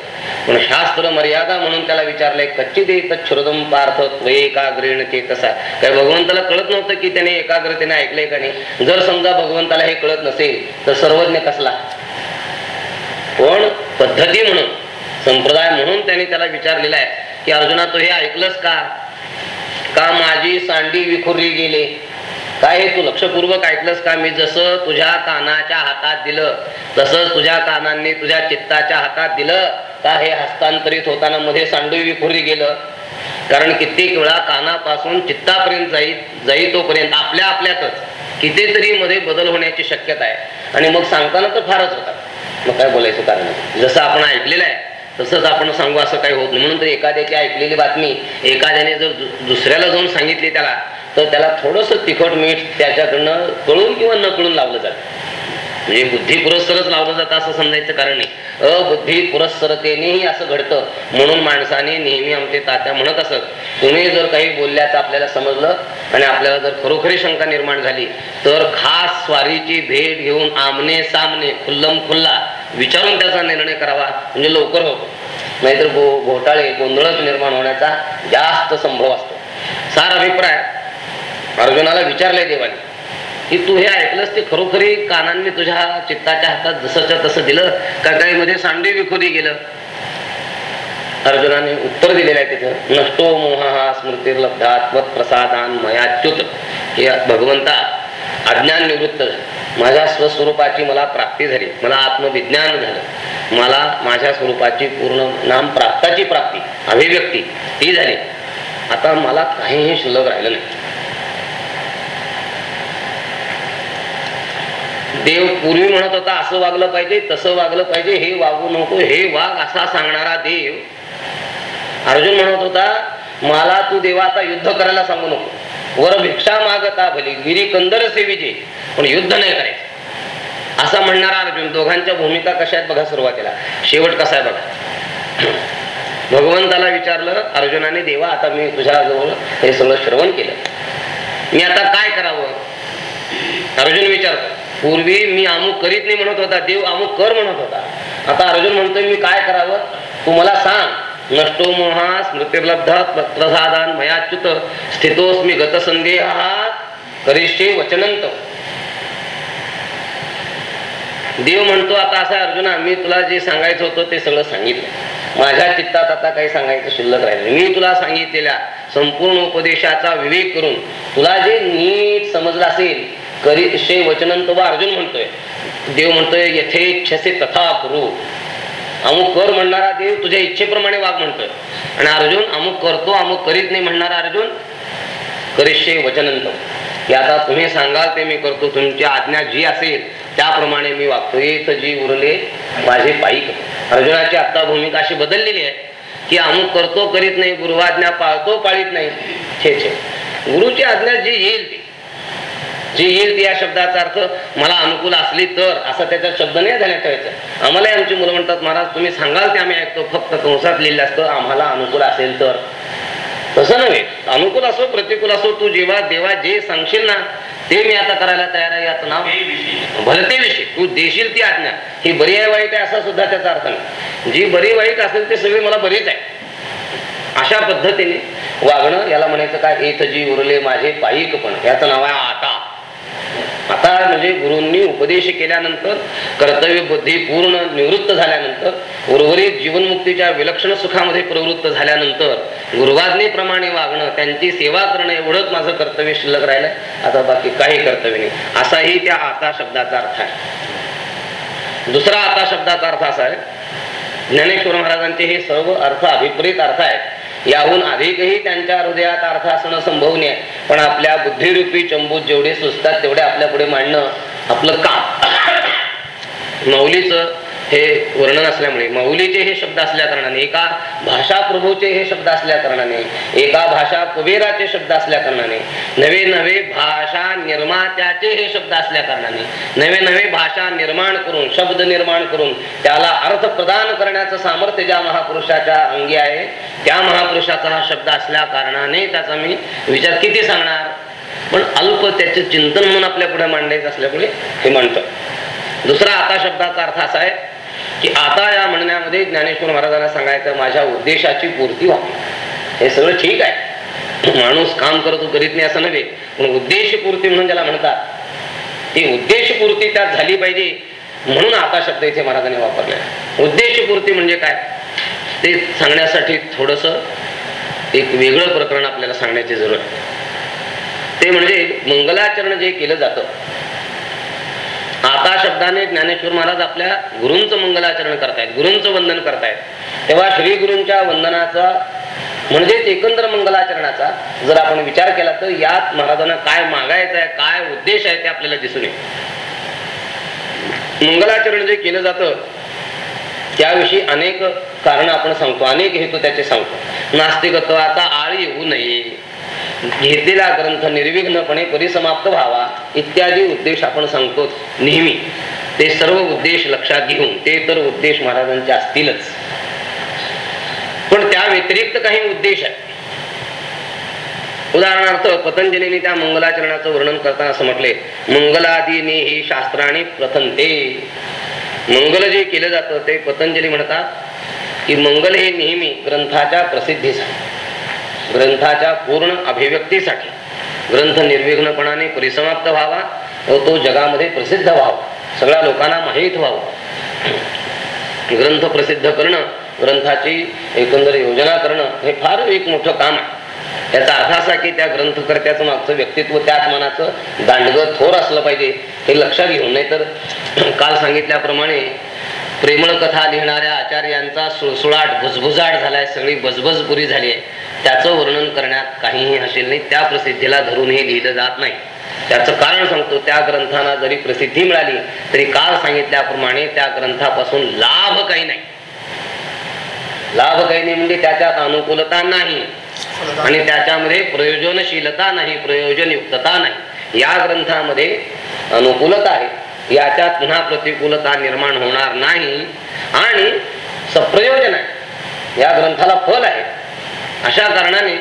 [SPEAKER 1] पण शास्त्र मर्यादा म्हणून त्याला विचारलंय कच्ची दे श्रोदम पार्थ एकाग्रेण चेतसा. काय भगवंताला कळत नव्हतं की त्याने एकाग्रतेने ऐकलंय का नाही? जर समजा भगवंताला हे कळत नसेल तर सर्वज्ञ कसला? पण पद्धती म्हणून. संप्रदाय म्हणून त्यांनी त्याला विचारलेला आहे की अर्जुना तू हे ऐकलंस का? का माझी सांडी विखुरली गेली? काय हे तू लक्षपूर्वक ऐकलंस का? मी जसं तुझ्या कानाच्या हातात दिलं तसंच तुझ्या कानांनी तुझ्या चित्ताच्या हातात दिलं का हे हस्तांतरित होताना मध्ये सांडू विखुरी गेलं? कारण कित्येक वेळा कानापासून चित्तापर्यंत जाई जाई तोपर्यंत आपल्या आपल्यातच कितीतरी मध्ये बदल होण्याची शक्यता आहे. आणि मग सांगताना तर फारच होतात. मग काय बोलायचं कारण? जसं आपण ऐकलेलं आहे तसंच आपण सांगू असं काही होत नाही. म्हणून तर एखाद्याची ऐकलेली बातमी एखाद्याने जर दु- दुसऱ्याला जाऊन सांगितली त्याला तर त्याला थोडस तिखट मीठ त्याच्याकडनं कळून किंवा न कळून लावलं जातं. म्हणजे बुद्धी पुरस्सरच लावलं जातं असं समजायचं कारण नाही. अबुद्धी पुरस्सरतेनेही असं घडतं. म्हणून माणसाने नेहमी आमचे तात्या म्हणत असत तुम्ही जर काही बोलल्याचं आपल्याला समजलं आणि आपल्याला जर खरोखरी शंका निर्माण झाली तर खास स्वारीची भेट घेऊन आमने सामने खुल्लम खुल्ला विचारून त्याचा निर्णय करावा म्हणजे लवकर हो नाहीतर गो घोटाळे गोंधळच निर्माण होण्याचा जास्त संभव असतो. सार अभिप्राय. अर्जुनाला विचारले देवाने की तू हे ऐकलंस ते खरोखरी कानांनी तुझ्या चित्ताच्या हातात जसंच्या तसं दिलं का काही मध्ये सांडे विखुरी गेलं? अर्जुनाने उत्तर दिलेलं आहे तिथं नष्टो मोहा स्मृती लब्धात्मत प्रसादान मयाच्युत. हे भगवंता अज्ञान निवृत्त माझ्या स्वस्वरूपाची मला प्राप्ती झाली. मला आत्मविज्ञान झालं. मला माझ्या स्वरूपाची पूर्ण नाम प्राप्ताची प्राप्ती अभिव्यक्ती ती झाली. आता मला काहीही शिल्लक राहिलं नाही. देव पूर्वी म्हणत होता असं वागलं पाहिजे तसं वागलं पाहिजे हे वागू नको हे वाघ असा सांगणारा देव. अर्जुन म्हणत होता मला तू देवा आता युद्ध करायला सांगू नको. वर भिक्षा मागता भली गिरी कंदर सेविजे पण युद्ध नाही करायचं. असा म्हणणारा अर्जुन दोघांच्या भूमिका कशा आहेत बघा सुरुवातीला. शेवट कसा आहे बघा. भगवंताला विचारलं अर्जुनाने देवा आता मी तुझ्या जवळ हे सगळं श्रवण केलं. मी आता काय करावं? अर्जुन विचारतो पूर्वी मी अमुक करीत नाही म्हणत होता देव अमुक कर म्हणत होता. आता अर्जुन म्हणतोय मी काय करावं? तू मला सांग. नष्टो मोहा स्मृतिर्लब्धा प्रसादान मयाच्युत स्थितोस्मी गतसंदेह करिष्ये वचनंत देव म्हणतो आता असा अर्जुना मी तुला जे सांगायचं होतं ते सगळं सांगितलं. माझ्या चित्तात आता काही सांगायचं शिल्लक राहिलं मी तुला सांगितलेल्या संपूर्ण उपदेशाचा विवेक करून तुला जे नीट समजलं असेल करिष्ये वचनंत व अर्जुन म्हणतोय. देव म्हणतोय यथेच्छसे तथा करू. अमुक कर म्हणणारा देव तुझ्या इच्छेप्रमाणे वाघ म्हणतोय. आणि अर्जुन अमुक करतो अमुक करीत नाही म्हणणारा अर्जुन करिष्ये वचनंत. की आता तुम्ही सांगाल ते मी करतो. तुमची आज्ञा जी असेल त्याप्रमाणे मी वागतो. एक जी उरले माझे पायी अर्जुनाची आता भूमिका अशी बदललेली आहे की अमुक करतो करीत नाही गुरुवाज्ञा पाळतो पाळीत नाही. छे छे. गुरुची आज्ञा जी येईल ती जी येईल ती या शब्दाचा अर्थ मला अनुकूल असली तर असं त्याचा शब्द नाही झाल्या ठेवायचा. आम्हालाही आमची मुलं म्हणतात महाराज तुम्ही सांगाल ते आम्ही ऐकतो फक्त कंसात लिहिलं असतं आम्हाला अनुकूल असेल तर. तसं नव्हे. अनुकूल असो प्रतिकूल असो तू जेव्हा देवा जे सांगशील ना ते मी आता करायला तयार आहे याचं नाव भलतेविषयी तू देशील ती आज्ञा. ही बरी आहे वाईट आहे असा सुद्धा त्याचा अर्थ नाही. जी बरी वाईट असेल ते सगळे मला बरीच आहे. अशा पद्धतीने वागणं याला म्हणायचं काय एथ जी उरले माझे पायिक पण. याचं नाव आहे आता. आता म्हणजे गुरूंनी उपदेश केल्यानंतर कर्तव्य बुद्धी पूर्ण निवृत्त झाल्यानंतर उर्वरित जीवनमुक्तीच्या विलक्षण सुखामध्ये प्रवृत्त झाल्यानंतर गुरुवाज्ञेप्रमाणे वागणं त्यांची सेवा करणं एवढंच माझं कर्तव्य शिल्लक राहिलं आता बाकी काही कर्तव्य नाही. असाही त्या आता शब्दाचा अर्थ आहे. दुसरा आता शब्दाचा अर्थ असा आहे. ज्ञानेश्वर महाराजांचे हे सर्व अर्थ अभिप्रेत अर्थ आहेत. याहून अधिकही त्यांच्या हृदयात अर्थ असणं संभवनीय आहे पण आपल्या बुद्धिरूपी चंबूत जेवढे सुचतात तेवढे आपल्या पुढे मांडणं आपलं काम. मौलीचं हे वर्णन असल्यामुळे मौलीचे हे शब्द असल्या कारणाने एका भाषा प्रभूचे हे शब्द असल्या कारणाने एका भाषा कुबेराचे शब्द असल्या कारणाने नवे नवे भाषा निर्मात्याचे हे शब्द असल्या कारणाने नवे नवे भाषा निर्माण करून शब्द निर्माण करून त्याला अर्थ प्रदान करण्याचं सामर्थ्य ज्या महापुरुषाच्या अंगी आहे त्या महापुरुषाचा हा शब्द असल्या कारणाने त्याचा मी विचार किती सांगणार? पण अल्प त्याचे चिंतन म्हणून आपल्या पुढे मांडायचं असल्यामुळे हे म्हणतं. दुसरा आता शब्दाचा अर्थ असा आहे की आता या म्हणण्यामध्ये ज्ञानेश्वर महाराजांना सांगायचं माझ्या उद्देशाची पूर्ती व्हावी हे सगळं ठीक आहे. माणूस काम करतो करीत नाही असं नव्हे पण उद्देश पूर्ती म्हणून ज्याला म्हणतात ती उद्देशपूर्ती त्यात झाली पाहिजे म्हणून आता शब्द इथे महाराजांनी वापरले उद्देशपूर्ती म्हणजे काय? ते सांगण्यासाठी थोडस एक वेगळं प्रकरण आपल्याला सांगण्याची जरूर आहे. ते म्हणजे मंगलाचरण जे केलं जातं आता शब्दाने ज्ञानेश्वर महाराज आपल्या गुरूंचं मंगलाचरण करतायत गुरूंचं वंदन करतायत. तेव्हा श्री गुरूंच्या वंदनाचा म्हणजेच एकंदर मंगलाचरणाचा जर आपण विचार केला तर यात महाराजांना काय मागायचं आहे काय उद्देश आहे ते आपल्याला दिसून येईल. मंगलाचरण जे केलं जातं त्याविषयी अनेक कारण आपण सांगतो अनेक हेतू त्याचे सांगतो. नास्तिकत्वाचा आळी येऊ नये. घेतलेला ग्रंथ निर्विघ्नपणे परिसमाप्त व्हावा इत्यादी उद्देश आपण सांगतो नेहमी. ते सर्व उद्देश लक्षात घेऊन ते तर उद्देश महाराजांचे असतीलच. पण त्या व्यतिरिक्त काही उद्देश आहेत. उदाहरणार्थ पतंजलीने त्या मंगलाचरणाचं वर्णन करताना असं म्हटले मंगलादीने ही शास्त्राने प्रथमते. मंगल जे केलं जातं ते पतंजली म्हणतात की मंगल हे नेहमी ग्रंथाच्या प्रसिद्धीसाठी ग्रंथाच्या पूर्ण अभिव्यक्तीसाठी. ग्रंथ निर्विघ्नपणाने परिसमाप्त व्हावा व तो जगामध्ये प्रसिद्ध व्हावा. सगळ्या लोकांना माहीत व्हावं. ग्रंथ प्रसिद्ध करणं ग्रंथाची एकंदर योजना करणं हे फार एक मोठं काम आहे. याचा अर्थ असा की त्या ग्रंथकर्त्याचं मागचं व्यक्तित्व त्याच मनाचं दांडगं थोर असलं पाहिजे हे लक्षात घेऊन. नाही तर काल सांगितल्याप्रमाणे प्रेमळ कथा लिहिणाऱ्या आचार्यांचा सुळसुळाट भुजभुजाट झालाय सगळी बजबज पुरी झाली आहे. त्याचं वर्णन करण्यात काहीही असेल नाही. त्या प्रसिद्धीला धरून हे लिहिलं जात नाही. त्याचं कारण सांगतो त्या ग्रंथांना जरी प्रसिद्धी मिळाली तरी काल सांगितल्याप्रमाणे त्या ग्रंथापासून लाभ काही नाही. लाभ काही नाही म्हणजे त्याच्यात अनुकूलता नाही. आणि त्याच्यामध्ये प्रयोजनशीलता नाही प्रयोजनयुक्तता नाही. या ग्रंथामध्ये अनुकूलता आहे. याच्यात पुन्हा प्रतिकूलता निर्माण होणार नाही. आणि सप्रयोजन आहे. या ग्रंथाला फल आहे. अशा कारणाने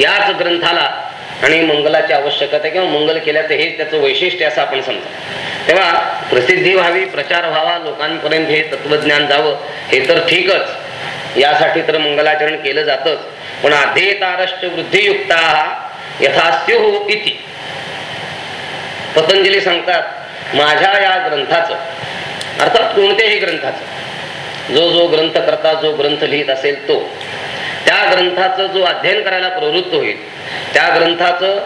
[SPEAKER 1] याच ग्रंथाला आणि मंगलाची आवश्यकता किंवा मंगल केल्याचं हे त्याचं वैशिष्ट्य असं आपण समजा तेव्हा प्रसिद्धी व्हावी प्रचार व्हावा लोकांपर्यंत हे तत्वज्ञान जावं हे तर ठीकच. यासाठी तर मंगलाचरण केलं जातच. पण अध्येतारश्च वृद्धियुक्ता यथास्यु इति. पतंजली सांगतात माझ्या या ग्रंथाचं अर्थात कोणत्याही ग्रंथाचं जो जो ग्रंथ करता जो ग्रंथ लिहित असेल तो त्या ग्रंथाचं जो अध्ययन करायला प्रवृत्त होईल त्या ग्रंथाचं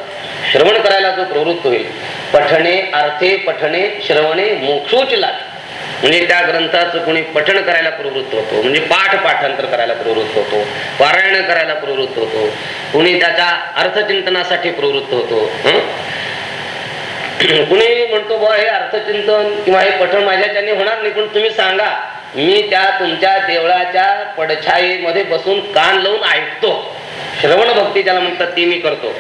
[SPEAKER 1] श्रवण करायला जो प्रवृत्त होईल पठणे अर्थे पठणे श्रवणे मोक्षोचला म्हणजे त्या ग्रंथाचं कोणी पठण करायला प्रवृत्त होतो म्हणजे पाठ पाठांतर करायला प्रवृत्त होतो पारायण करायला प्रवृत्त होतो कुणी त्याच्या अर्थचिंतनासाठी प्रवृत्त होतो कुणी म्हणतो बा हे अर्थचिंतन किंवा हे पठण माझ्याच्याने होणार नाही पण तुम्ही सांगा. मी त्या तुमच्या देवळाच्या पडछाईमध्ये बसून कान लावून ऐकतो. श्रवण भक्ती ज्याला म्हणतात ती मी करतो.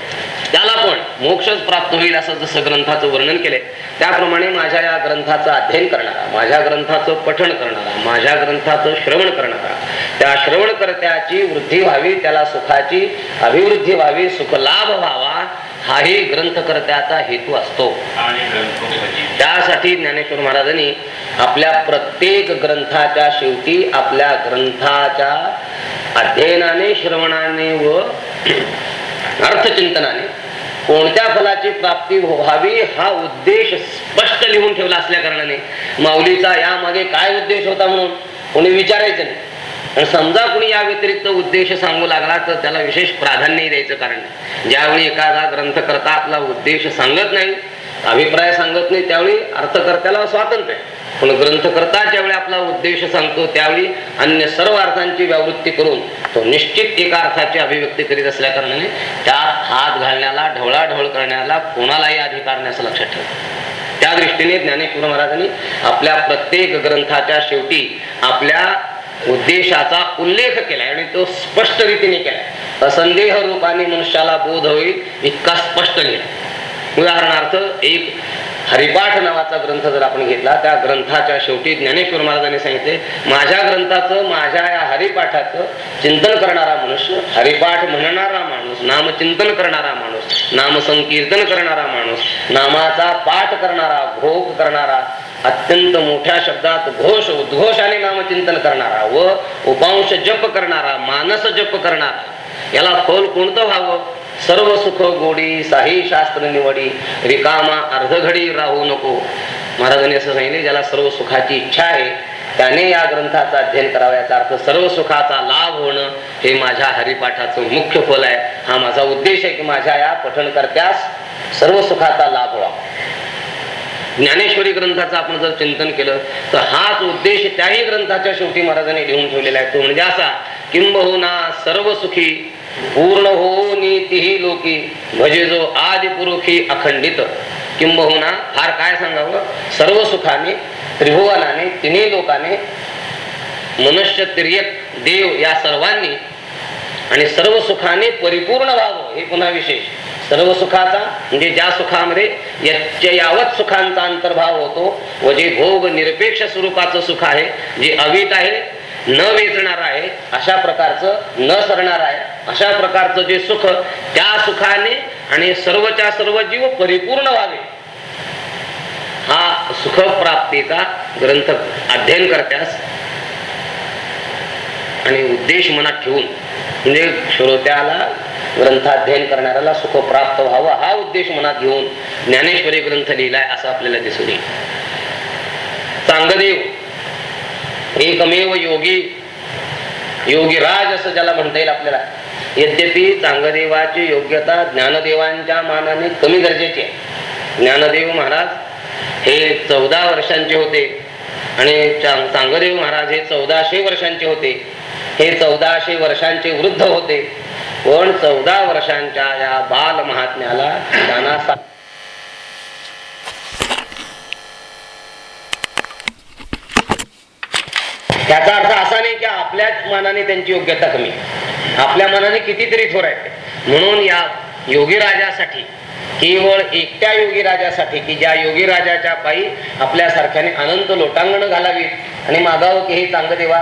[SPEAKER 1] त्याला पण मोक्षच प्राप्त होईल असं जसं ग्रंथाचं वर्णन केले त्याप्रमाणे माझ्या या ग्रंथाचं अध्ययन करणारा माझ्या ग्रंथाचं पठण करणारा माझ्या ग्रंथाचं श्रवण करणारा त्या श्रवणकर्त्याची वृद्धी व्हावी त्याला सुखाची अभिवृद्धी व्हावी सुखलाभ व्हावा हाही ग्रंथकर्त्याचा हेतू असतो. त्यासाठी ज्ञानेश्वर महाराजांनी आपल्या प्रत्येक ग्रंथाच्या शेवटी आपल्या ग्रंथाच्या अध्ययनाने श्रवणाने व अर्थचिंतनाने कोणत्या फलाची प्राप्ती व्हावी हा उद्देश स्पष्ट लिहून ठेवला असल्या कारणाने माऊलीचा यामागे काय उद्देश होता म्हणून कोणी विचारायचं नाही. समजा कुणी या व्यतिरिक्त उद्देश सांगू लागला तर त्याला विशेष प्राधान्य द्यायचं कारण ज्यावेळी एखादा ग्रंथकर्ता आपला उद्देश सांगत नाही अभिप्राय सांगत नाही त्यावेळी अर्थकर्त्याला स्वातंत्र्य आहे. पण ग्रंथकर्ता ज्यावेळी आपला उद्देश सांगतो त्यावेळी अन्य सर्व अर्थांची व्यावृत्ती करून तो निश्चित एका अर्थाची अभिव्यक्ती करीत असल्या कारणाने त्यात हात घालण्याला ढवळाढवळ करण्याला कोणालाही अधिकार नाही असं लक्षात ठेवा त्या दृष्टीने ज्ञानेश्वर महाराजांनी आपल्या प्रत्येक ग्रंथाच्या शेवटी आपल्या उद्देशाचा उल्लेख केलाय आणि तो स्पष्ट रीतीने केलाय. असंदेह रूपाने मनुष्याला बोध होईल इतका स्पष्ट लिहिला उदाहरणार्थ एक हरिपाठ नावाचा ग्रंथ जर आपण घेतला त्या ग्रंथाच्या शेवटी ज्ञानेश्वर महाराजांनी सांगितले माझ्या ग्रंथाचं माझ्या या हरिपाठाचं चिंतन करणारा मनुष्य हरिपाठ म्हणणारा माणूस नामचिंतन करणारा माणूस नामसंकीर्तन करणारा माणूस नामाचा पाठ करणारा भोग करणारा अत्यंत मोठ्या शब्दात घोष उद्घोषाने नामचिंतन करणारा व उपांश जप करणारा मानस जप करणारा. याला फल कोणतं व्हावं? सर्व सुख गोडी साही शास्त्र निवडी रिकामा अर्धघडी राहू नको. महाराजांनी असं सांगितले ज्याला सर्व सुखाची इच्छा आहे त्याने या ग्रंथाचा अध्ययन करावा. याचा अर्थ सर्व सुखाचा लाभ होणं हे माझ्या हरिपाठाचं मुख्य फल आहे. हा माझा उद्देश आहे की माझ्या या पठणकर्त्यास सर्व सुखाचा लाभ व्हावा. ज्ञानेश्वरी ग्रंथाचं आपण जर चिंतन केलं तर हाच उद्देश त्याही ग्रंथाच्या शेवटी महाराजांनी लिहून ठेवलेला आहे. तो म्हणजे असा किंबहुना सर्व सुखी पूर्ण हो नीतीही लोकी भजे जो आदिपुरुखी अखंडित. किंबहुना फार काय सांगावं? सर्व सुखाने त्रिभुवनाने तिन्ही लोकाने मनुष्य तिर्यक देव या सर्वांनी आणि सर्व सुखाने परिपूर्ण व्हावं हे पुन्हा विशेष. सर्व सुखाचा म्हणजे ज्या सुखामध्ये याच्या यावत सुखांचा अंतर्भाव होतो व जे भोग निरपेक्ष स्वरूपाचं सुख आहे जे अवित आहे न वेचणार आहे अशा प्रकारचं न सरणार आहे अशा प्रकारचं जे सुख त्या सुखाने आणि सर्वच्या सर्व जीव परिपूर्ण व्हावे. हा सुख प्राप्तीचा ग्रंथ अध्ययन करत्यास. आणि उद्देश मनात ठेवून म्हणजे श्रोत्याला ग्रंथाध्ययन करणाऱ्याला सुख प्राप्त व्हावं हा उद्देश मनात घेऊन ज्ञानेश्वरी ग्रंथ लिहिलाय असं आपल्याला दिसून येईल. चांगदेव एकमेव योगी योगीराज असं ज्याला म्हणता येईल आपल्याला यद्यपि चांगदेवाची योग्यता ज्ञानदेवांच्या मानाने कमी गरजेची आहे. ज्ञानदेव महाराज हे चौदा वर्षांचे होते आणि चांगदेव महाराज हे चौदाशे वर्षांचे होते. हे चौदाशे वर्षांचे वृद्ध होते. पण चौदा वर्षांच्या या बाल महात्म्याला त्यांना सा- त्याचा अर्थ असा नाही की आपल्याच मनाने त्यांची योग्यता कमी आपल्या मनाने कितीतरी थोर आहेत. म्हणून या योगी राजासाठी केवळ एकट्या योगी राजासाठी की ज्या योगी राजाच्या पायी आपल्यासारख्याने अनंत लोटांगण घालावीत. आणि मागावं की हे चांग देवा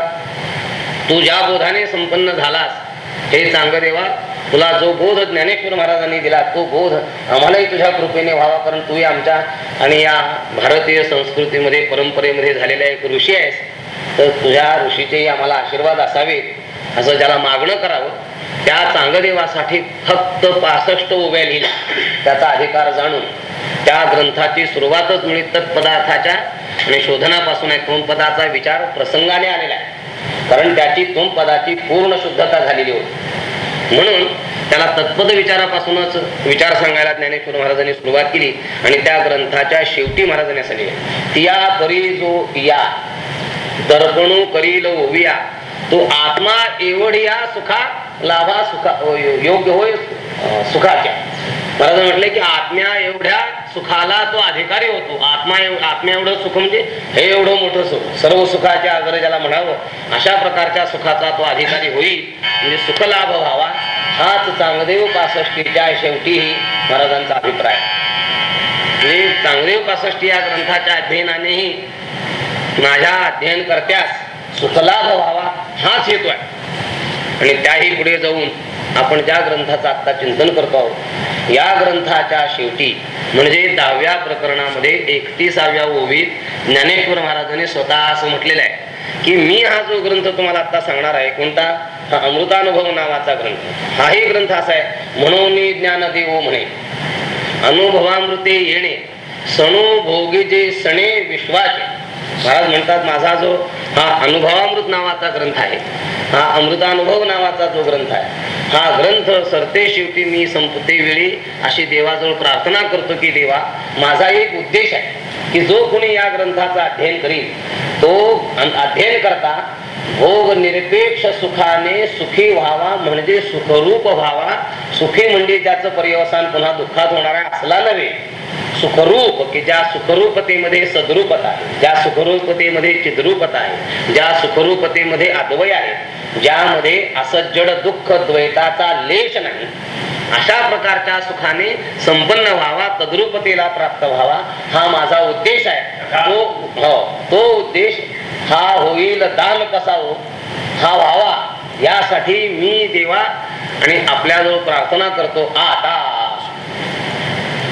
[SPEAKER 1] तू ज्या बोधाने संपन्न झालास हे चांग देवा तुला जो बोध ज्ञानेश्वर महाराजांनी दिला तो बोध आम्हालाही तुझ्या कृपेने व्हावा कारण तू आमच्या आणि या भारतीय संस्कृतीमध्ये परंपरेमध्ये झालेला एक ऋषी आहेस. तर तुझ्या ऋषीचेही आम्हाला आशीर्वाद असावेत असं ज्याला मागणं करावं त्या चांगदेवासाठी फक्त पासष्ट उभ्या लिहिल्या. त्याचा अधिकार जाणून त्या ग्रंथाची सुरुवातच मुळी तत्पदार्थाच्या आणि शोधनापासून आहे पदाचा विचार प्रसंगाने आलेला आहे. कारण त्याची दोन पदाची पूर्ण शुद्धता झालेली होती. म्हणून त्याला तत्पद विचारापासूनच विचार सांगायला ज्ञानेश्वर महाराजांनी सुरुवात केली आणि त्या ग्रंथाच्या शेवटी महाराजांनी असं लिहिलं या परी जो या दर्पणू करील ओविया तो आत्मा एवढ्या सुखा लाभा सुखा योग्य होय सुखाच्या. महाराज म्हटले की आत्म्या एवढ्या सुखाला तो अधिकारी होतो. आत्मा एव- आत्म्या एवढं सुख म्हणजे हे एवढं मोठं सुख. सर्व सुखाच्या आग्रह ज्याला म्हणावं अशा प्रकारच्या सुखाचा तो अधिकारी होईल. म्हणजे सुखलाभ व्हावा. हाच चांगदेव पासष्टीच्या शेवटीही महाराजांचा अभिप्राय. म्हणजे चांगदेव पासष्टी या ग्रंथाच्या अध्ययनानेही माझ्या अध्ययन करत्यास सुखलाभ व्हावा हाच हेतू आहे. आणि त्याही पुढे जाऊन आपण ज्या ग्रंथाचं आता चिंतन करतो आहोत या ग्रंथाच्या शेवटी म्हणजे दहाव्या प्रकरणामध्ये एकतीसाव्या ओवीत ज्ञानेश्वर महाराजांनी स्वतः असं म्हटलेलं आहे की मी हा जो ग्रंथ तुम्हाला आता सांगणार आहे कोणता? हा अमृतानुभव नावाचा ग्रंथ. हाही ग्रंथ असा आहे म्हणून ज्ञान देवो म्हणे. अनुभवामृते येणे सणो भोगी जे सणे विश्वाचे. महाराज म्हणतात माझा जो हा अनुभवामृत नावाचा ग्रंथ आहे हा अमृतानुभव नावाचा जो ग्रंथ आहे हा ग्रंथ सरते शेवटी मी संपते वेळी अशी देवाजवळ प्रार्थना करतो की देवा माझा एक उद्देश आहे की जो कोणी या ग्रंथाचा अध्ययन करील तो अध्ययन करता भोग निरपेक्ष सुखाने सुखी व्हावा म्हणजे सुखरूप व्हावा. सुखी म्हणजे त्याचं पर्यवसान पुन्हा दुःखात होणार आहे असला नव्हे. सुखरूप की ज्या सुखरूपतेमध्ये सद्रूपता आहे ज्या सुखरूपतेमध्ये चिद्रूपता आहे ज्या सुखरूपतेमध्ये अद्वय आहे ज्यामध्ये असं जड दुःख द्वैताचा लेश नाही अशा प्रकारच्या सुखाने संपन्न व्हावा तद्रुपतेला प्राप्त व्हावा हा माझा उद्देश आहे. तो हो तो उद्देश हा होईल दान कसा हो हा व्हावा यासाठी मी देवा आणि आपल्याजवळ प्रार्थना करतो आता.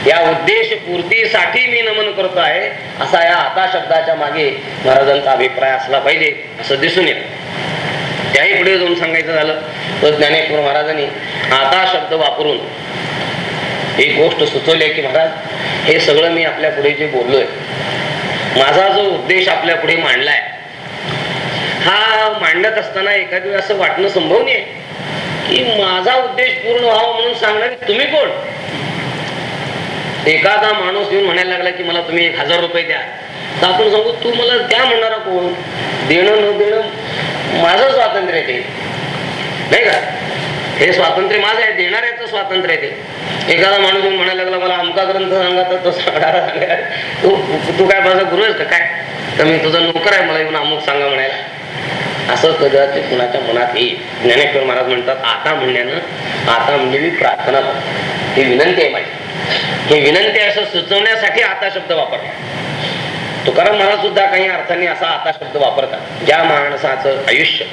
[SPEAKER 1] या उद्देश पूर्तीसाठी मी नमन करतो आहे असा या आता शब्दाच्या मागे महाराजांचा अभिप्राय असला पाहिजे असं दिसून येत. त्याही पुढे जाऊन सांगायचं झालं तर ज्ञानेश्वर महाराजांनी आता शब्द वापरून ही गोष्ट सुचवली आहे की महाराज हे सगळं मी आपल्या पुढे जे बोललोय माझा जो उद्देश आपल्या पुढे मांडलाय हा मांडत असताना एखाद्या वेळी असं वाटणं संभव नाही की माझा उद्देश पूर्ण व्हावा म्हणून सांगणार तुम्ही कोण? एखादा माणूस येऊन म्हणायला लागला की मला तुम्ही एक हजार रुपये द्या. तर आपण सांगू तू मला द्या म्हणणारा कोण? देणं न देणं माझं स्वातंत्र्य आहे ते. नाही का? हे स्वातंत्र्य माझं आहे देणाऱ्याचं स्वातंत्र्य आहे ते. एखादा माणूस येऊन म्हणायला लागला मला अमका ग्रंथ सांगा तर तो सांगणारा सांगा. तू तू काय माझा गुरु आहेस का? काय? तर मी तुझा नोकर आहे मला येऊन अमुक सांगा म्हणायला. असं कदाचित कुणाच्या मनात येईल ज्ञानेश्वर महाराज म्हणतात आता म्हणण्यानं आता म्हणजे मी प्रार्थना ही विनंती आहे माझी. ही विनंती असं सुचवण्यासाठी आता शब्द वापरला. तुकाराम महाराज सुद्धा काही अर्थाने असा आता शब्द वापरतात. ज्या माणसाचं आयुष्य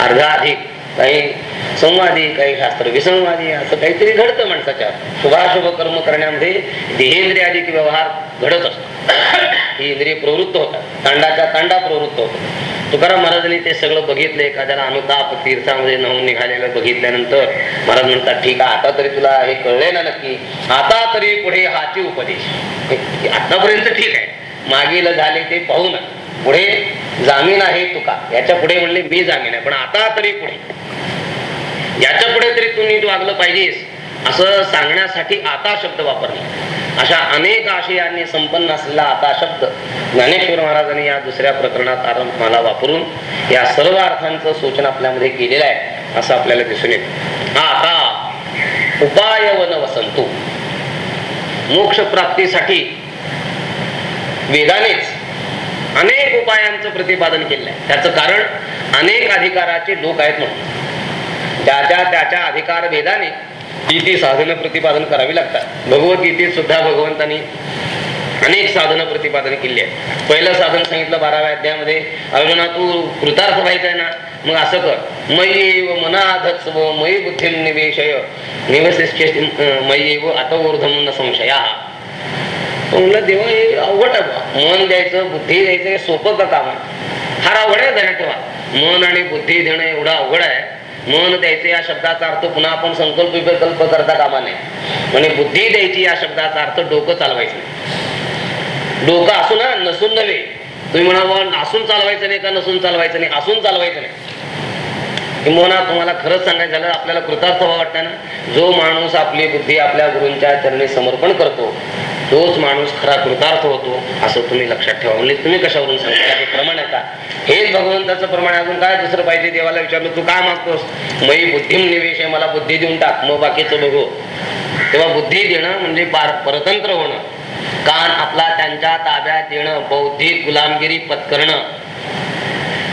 [SPEAKER 1] अर्धा अधिक काही संवादी काही शास्त्र विसंवादी असं काहीतरी घडतं माणसाच्या. शुभाशुभ कर्म करण्यामध्ये देहेंद्रिय आदी व्यवहार घडत असतो. ही इंद्रिय प्रवृत्त होतात. तांडाच्या तांडा प्रवृत्त होतो तुकाराम महाराजांनी ते सगळं बघितलं एखाद्याला अनुताप तीर्थामध्ये नवून निघालेलं बघितल्यानंतर महाराज म्हणतात ठीक आहे आता तरी तुला हे कळलंय ना नक्की? आता तरी पुढे हाची उपदेश. आतापर्यंत ठीक आहे. मागील झाले ते पाहू नका. पुढे जामीन आहे तुका. याच्यापुढे म्हणले मी जामीन आहे. पण आता तरी पुढे. याच्यापुढे तरी तू नीट वागलं पाहिजेस असं सांगण्यासाठी आता शब्द वापरले. अशा अनेक आशयाने संपन्न असलेला आता शब्द ज्ञानेश्वर महाराजांनी या दुसऱ्या प्रकरणात आरंभ मला वापरून या सर्व अर्थांचं सूचना आपल्यामध्ये केलेलं आहे असं आपल्याला दिसून येत आता उपायवन वसंतू. मोक्ष प्राप्तीसाठी वेदानेच अनेक उपायांचं प्रतिपादन केलं आहे त्याचं कारण अनेक अधिकाराचे लोक आहेत म्हणून. त्याच्या त्याच्या अधिकार भेदाने ती ती साधनं प्रतिपादन करावी लागतात. भगवद्गीतेत सुद्धा भगवंतांनी अनेक साधनं प्रतिपादन केली आहेत. पहिलं साधन सांगितलं बाराव्या अध्यायामध्ये अर्जुना तू कृतार्थ व्हायचं आहे ना? मग असं कर. मयी व मनाधत्स्व मयी बुद्धी निवेशय. निवसिष्ठ मयी व अतवोर्धम न संशया. म्हणलं देवा हे अवघड आहे मन द्यायचं बुद्धी द्यायचं हे सोपं का काम आहे? फार अवघड आहे ध्यानात ठेवा. मन आणि बुद्धी देणं एवढं अवघड आहे. मन द्यायचं या शब्दाचा अर्थ पुन्हा आपण संकल्प विकल्प करता कामा नये. म्हणजे बुद्धी द्यायची या शब्दाचा अर्थ डोकं चालवायचं. डोकं असून ना नसून नव्हे. तुम्ही म्हणा असून चालवायचं नाही का नसून चालवायचं नाही? असून चालवायचं नाही. किंबहुना तुम्हाला खरंच सांगायचं झालं आपल्याला कृतार्थ व्हावं वाटतं ना? जो माणूस आपली बुद्धी आपल्या गुरूंच्या चरणी समर्पण करतो तोच माणूस खरा कृतार्थ होतो असं तुम्ही लक्षात ठेवा. म्हणजे तुम्ही कशावरून सांगता? हे प्रमाण आहे का? हेच भगवंताचं प्रमाण आहे. अजून काय दुसरं पाहिजे देवाला विचारलं तू काय मागतोस? मी बुद्धी निवेश आहे मला बुद्धी देऊन टाक मग बाकीचं बघू. तेव्हा बुद्धी देणं म्हणजे पार परतंत्र होणं. कान आपला त्यांच्या ताब्यात येणं बौद्धिक गुलामगिरी पत्करणं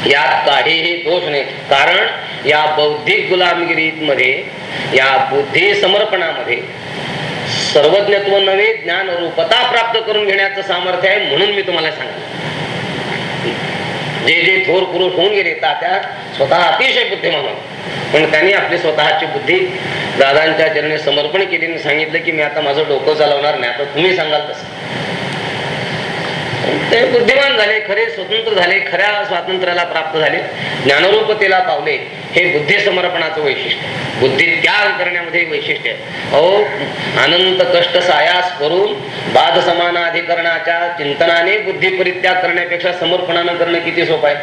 [SPEAKER 1] यात काहीही दोष नाही. कारण या बौद्धिक गुलामगिरीमध्ये या बुद्धी समर्पणामध्ये सर्वज्ञत्व नव्हे ज्ञान रूपता प्राप्त करून घेण्याचं सामर्थ्य आहे म्हणून मी तुम्हाला सांगितलं जे जे थोर पुरुष होऊन गेले तात्या स्वतः अतिशय बुद्धिमान होते. पण त्यांनी आपली स्वतःची बुद्धी दादांच्या चरणी समर्पण केली आणि सांगितलं की मी आता माझं डोकं चालवणार नाही. आता तुम्ही सांगाल तसं. ते बुद्धिमान झाले खरे स्वतंत्र झाले खऱ्या स्वातंत्र्याला प्राप्त झाले. ज्ञानरूपतेला पावले हे बुद्धी समर्पणाचं वैशिष्ट्य. बुद्धी त्याग करण्यामध्ये वैशिष्ट्य आहे. अहो अनंत कष्ट सायास करून बाध समानाधिकरणाच्या चिंतनाने बुद्धी परित्याग करण्यापेक्षा समर्पणानं करणं किती सोपं आहे?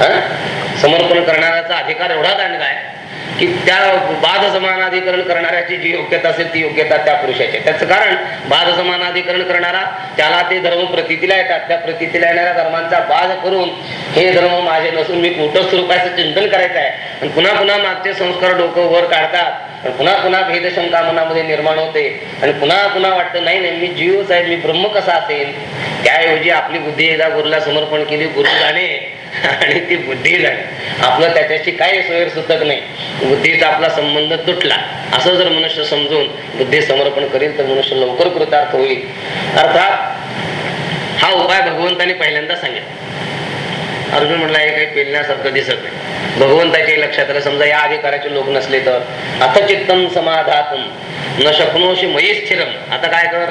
[SPEAKER 1] हा? समर्पण करणाऱ्याचा अधिकार एवढा दांडगा आहे. की त्या बाध समानाधिकरण करणाऱ्याची जी योग्यता असेल ती योग्यता त्या पुरुषाची त्याच त्याचं कारण बाध समानाधिकरण करणारा त्याला ते धर्म प्रतितीला येतात. त्या प्रतीला येणाऱ्या धर्मांचा बाध करून हे धर्म माझे नसून मी कुठं स्वरूपाचं चिंतन करायचं आहे. आणि पुन्हा पुन्हा मागचे संस्कार डोकं वर काढतात. पुन्हा पुन्हा भेदशंका मनामध्ये निर्माण होते. आणि पुन्हा पुन्हा वाटतं नाही नाही मी जीवच आहे मी ब्रह्म कसा असेल? त्याऐवजी आपली बुद्धी एकदा गुरुला समर्पण केली गुरु जाणे. आणि ती बुद्धी झाली. आपलं त्याच्याशी काही सोयर सुतक नाही. बुद्धीचा आपला संबंध तुटला. असं जर मनुष्य समजून बुद्धी समर्पण करेल तर मनुष्य लवकर कृतार्थ होईल. अर्थात हा उपाय भगवंताने पहिल्यांदा सांगितला. अर्जुन म्हणला हे काही पेलण्यासारखं दिसत नाही. भगवंताच्या लक्षात आलं समजा या अधिकाराचे लोक नसले तर. अथ चित्तम समाधातम न शक्नोशी मयी स्थिरम. आता काय कर?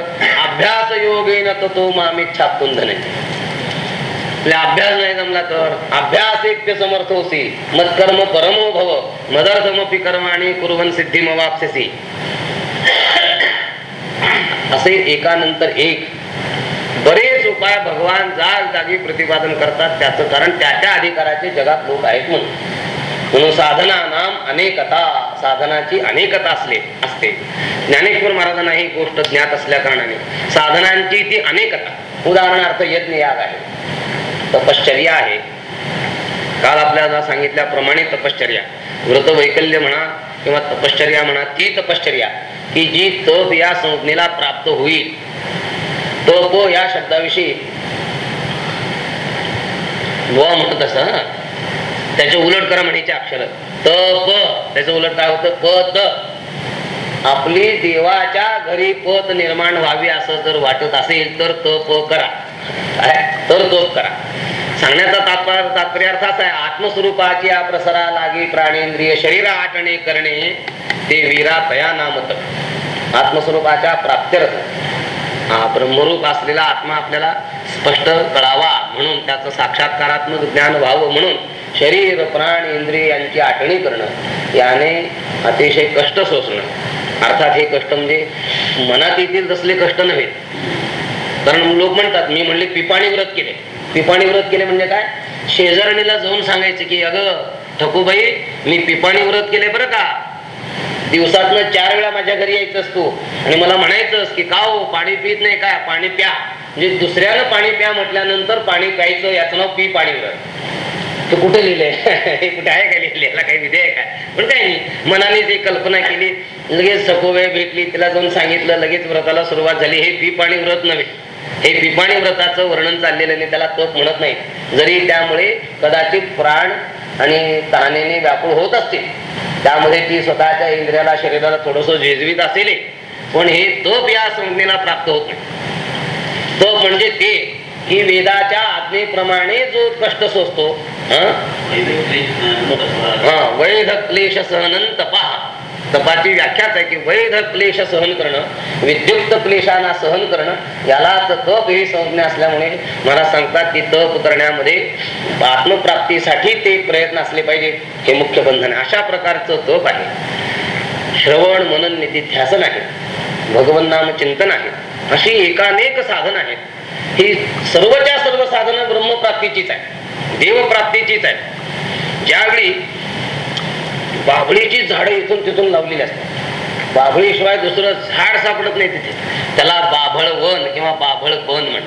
[SPEAKER 1] अभ्यास योगेन तो मामी छापून धने अभ्यास नाही जमला तर. अभ्यास एक ते समर्थ होसी. मत्कर्म परमो भव. मदर्थमपी कर्म आणि सिद्धी मवापसी असे एकानंतर एक. बरेच उपाय भगवान जाग जागी प्रतिपादन करतात. त्याचं कारण त्या त्या अधिकाराचे जगात लोक आहेत म्हणून. म्हणून साधना नाम अनेकता. साधनाची अनेकता असले असते. ज्ञानेश्वर महाराजांना ही गोष्ट ज्ञात असल्या कारणाने. साधनांची ती अनेकता. उदाहरणार्थ यज्ञ याग आहे. तपश्चर्या आहे. काल आपल्याला सांगितल्याप्रमाणे तपश्चर्या. व्रत वैकल्य म्हणा किंवा तपश्चर्या म्हणा ती तपश्चर्या की जी तप या संज्ञेला प्राप्त होईल. तप या शब्दाविषयी व म्हणत अस त्याचे उलट करा म्हणायचे अक्षर. तप त्याचं उलट काय होतं? पत. आपली देवाच्या घरी पत निर्माण व्हावी असं जर वाटत असेल तर तप करा. तर तोच करा. सांगण्याचा तात्पर्य तात्पर्य अर्थ असा आहे आत्मस्वरूपाची या प्रसरा लागी प्राणेंद्रिय शरीर आटणे करणे ते वीरा तया नामत आत्मस्वरूपाच्या प्राप्त्यर्थ. हा ब्रह्मरूप असलेला आत्मा आपल्याला स्पष्ट कळावा म्हणून त्याचं साक्षात्कारात्मक ज्ञान व्हावं म्हणून शरीर प्राण इंद्रिय यांची आठवणी करणं याने अतिशय कष्ट सोसणं. अर्थात हे कष्ट म्हणजे मनात येतील तसले कष्ट नव्हे. कारण लोक म्हणतात मी म्हणले पिपाणी व्रत केले. पिपाणी व्रत केले म्हणजे काय? शेजारणीला जाऊन सांगायचं की अगं ठकूबाई मी पिपाणी व्रत केले बरं का? दिवसातनं चार वेळा माझ्या घरी यायचंस तू. आणि मला म्हणायचंस की का हो पाणी पित नाही काय पाणी प्या. म्हणजे दुसऱ्यानं पाणी प्या म्हटल्यानंतर पाणी प्यायचं याचं नाव पी पाणी व्रत. तू कुठे लिहिलंय हे कुठे आहे का लिहिलेला काही विधेय काय पण काय नाही. मनाने ती कल्पना केली लगेच सकोवे भेटली तिला जाऊन सांगितलं लगेच व्रताला सुरुवात झाली. हे पी पाणी व्रत नव्हे. हे पिपाणी व्रताचं वर्णन चाललेलं त्याला तप म्हणत नाही जरी त्यामुळे कदाचित प्राण आणि तहानेने व्याकुळ होत असतील. त्यामध्ये ती स्वतःच्या इंद्रियाला शरीराला थोडस झेजवीत असेल पण हे तप या संज्ञेला प्राप्त होत नाही. तप म्हणजे ते की वेदाच्या आज्ञेप्रमाणे जो कष्ट सोसतो हा? हा वैध क्लेश सहनन तपा तपाची व्याख्याच आहे की वैध क्लेश सहन करणं विद्युक्त क्लेशांना सहन करणं यालाच तप ही संज्ञा असल्यामुळे मला सांगतात की तप करण्यामध्ये आत्मप्राप्तीसाठी ते प्रयत्न असले पाहिजे. हे मुख्य बंधन अशा प्रकारचं तप आहे. श्रवण मनन निधिध्यासन आहे. भगवन नाम चिंतन आहे. अशी एकानेक साधन आहेत. ही सर्वच्या सर्व साधनं ब्रह्मप्राप्तीचीच आहे देवप्राप्तीचीच आहे ज्यावेळी बाभळीची झाडं इथून तिथून लावलेली असतात. बाभळीशिवाय दुसरं झाड सापडत नाही तिथे. त्याला बाभळ वन किंवा बाभळ बन म्हण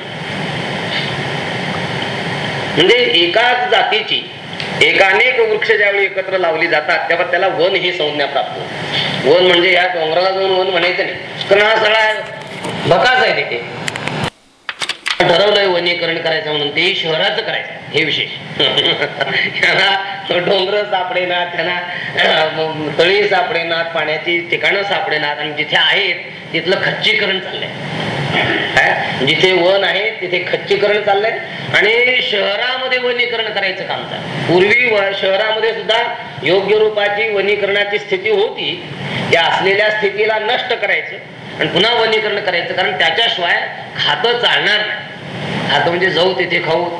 [SPEAKER 1] म्हणजे एकाच जातीची एकानेक वृक्ष ज्यावेळी एकत्र लावली जातात तेव्हा त्याला वन ही संज्ञा प्राप्त होते. वन म्हणजे या डोंगराला जाऊन वन म्हणायचं नाही. कारण हा सगळा भकास आहे तिथे. ठरवलंय वनीकरण करायचं म्हणून ते शहराचं करायचं हे विशेष. त्यांना डोंगर सापडेनात त्यांना तळी तळी सापडेनात पाण्याची ठिकाणं सापडेनात आणि जिथे आहेत तिथलं खच्चीकरण चाललंय. जिथे वन आहे तिथे खच्चीकरण चाललंय आणि शहरामध्ये वनीकरण करायचं काम चाललंय. पूर्वी व- शहरामध्ये सुद्धा योग्य रूपाची वनीकरणाची स्थिती होती त्या असलेल्या स्थितीला नष्ट करायचं आणि पुन्हा वनीकरण करायचं कारण त्याच्याशिवाय खातं चालणार नाही. खातं म्हणजे जाऊ तिथे खाऊ.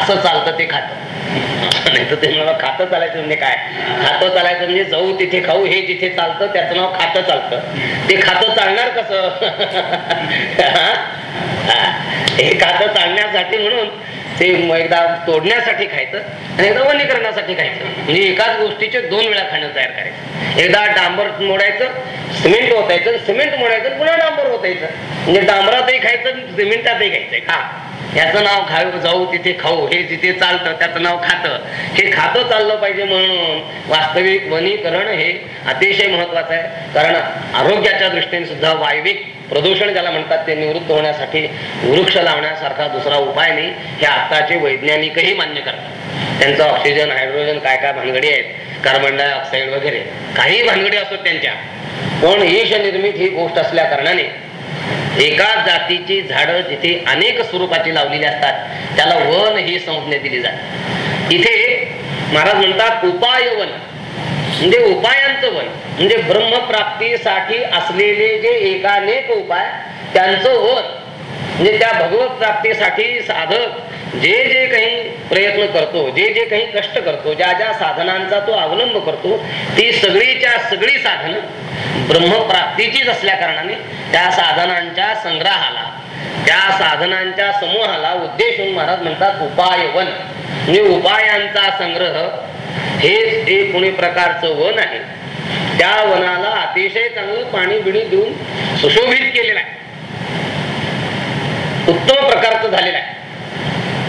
[SPEAKER 1] असं चालतं ते खातं. नाही तर ते मला खातं चालायचं म्हणजे काय? खातं चालायचं म्हणजे जाऊ तिथे खाऊ हे जिथे चालतं त्याचं नाव खातं चालतं. ते खातं चालणार कसं? हे खातं चालण्यासाठी म्हणून ते एकदा तोडण्यासाठी खायचं आणि एकदा वनीकरणासाठी खायचं. म्हणजे एकाच गोष्टीचे दोन वेळा खाणं तयार करायचं. एकदा डांबर मोडायचं सिमेंट होतायचं सिमेंट मोडायचं पुन्हा डांबर होतायचं म्हणजे डांबरातही खायचं सिमेंटातही खायचंय का याचं नाव खाऊ जाऊ तिथे खाऊ हे जिथे चालतं त्याचं नाव खातं. हे खातं चाललं पाहिजे म्हणून वास्तविक वनीकरण हे अतिशय महत्वाचं आहे. कारण आरोग्याच्या दृष्टीने सुद्धा वायविक प्रदूषण ज्याला म्हणतात ते निवृत्त होण्यासाठी वृक्ष लावण्यासारखा दुसरा उपाय नाही. हे आत्ताचे वैज्ञानिकही मान्य करतात. त्यांचं ऑक्सिजन हायड्रोजन काय काय भानगडी आहेत? कार्बन डायऑक्साईड वगैरे. काही भानगडी असतात त्यांच्या. पण ईश निर्मित ही गोष्ट असल्या कारणाने एका जातीची झाडं जिथे अनेक स्वरूपाची लावलेली असतात त्याला वन ही संज्ञा दिली जाते. इथे महाराज म्हणतात उपायवन म्हणजे उपायांचं वन. म्हणजे ब्रह्मप्राप्तीसाठी असलेले जे एकानेक उपाय त्यांचं वन. म्हणजे त्या भगवत प्राप्तीसाठी साधक जे जे काही प्रयत्न करतो जे जे काही कष्ट करतो ज्या ज्या साधनांचा तो अवलंब करतो ती सगळीच्या सगळी साधनं ब्रह्मप्राप्तीचीच असल्या कारणाने त्या साधनांच्या संग्रहाला त्या साधनांच्या समूहाला उद्देशून महाराज म्हणतात उपायवन. म्हणजे उपायांचा संग्रह हेच एक कोणी प्रकारचं वन आहे त्या वनाला अतिशय चांगलं पाणी बिणी देऊन सुशोभित केलेलं आहे. उत्तम प्रकारचं झालेलं आहे.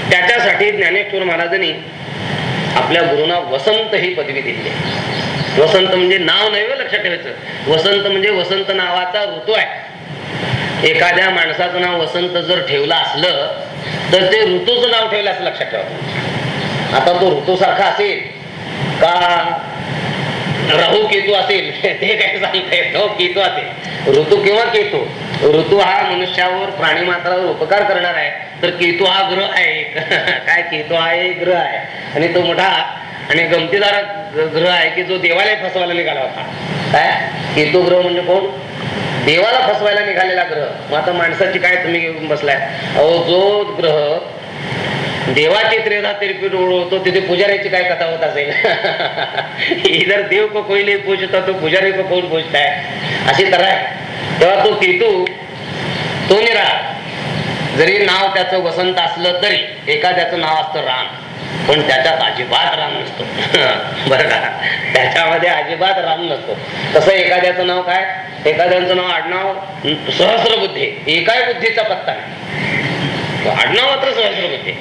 [SPEAKER 1] त्याच्यासाठी ज्ञानेश्वर महाराजांनी आपल्या गुरुना वसंत ही पदवी दिली वसंत म्हणजे नाव नव्हे लक्षात ठेवायचं. वसंत म्हणजे वसंत नावाचा ऋतू आहे. एखाद्या माणसाचं नाव वसंत जर ठेवलं असलं तर ते ऋतूचं नाव ठेवलं असं लक्षात ठेवा. आता तो ऋतू सारखा असेल का? राहू केतू असेल ते काय सांगता येत हो केतू असेल. ऋतू किंवा केतू? ऋतू हा मनुष्यावर प्राणी मात्रावर उपकार करणार आहे. तर केतू हा ग्रह आहे काय केतू हा एक ग्रह आहे. आणि तो मोठा आणि गमतीदार ग्रह आहे की जो देवाला फसवायला निघाला होता. काय? केतू ग्रह म्हणजे कोण? देवाला फसवायला निघालेला ग्रह. मग आता माणसाची काय तुम्ही घेऊन बसलाय? अहो जो ग्रह देवाची त्रेधा तिरपीट ओळखतो तिथे पुजाऱ्याची काय कथा होत असेल? इधर देव को कोई पूजता तो पुजारी को कोण पूजताय अशी तर आहे तेव्हा तो केतू तो निरा जरी नाव त्याचं वसंत असलं तरी एखाद्याचं नाव असतं राम पण त्याच्यात अजिबात राम नसतो. बरं का? त्याच्यामध्ये अजिबात राम नसतो. तसं एखाद्याचं नाव काय? एखाद्याचं नाव आडनाव सहस्र बुद्धी एकाय बुद्धीचा पत्ता नाही. आडनाव मात्र सहस्र होते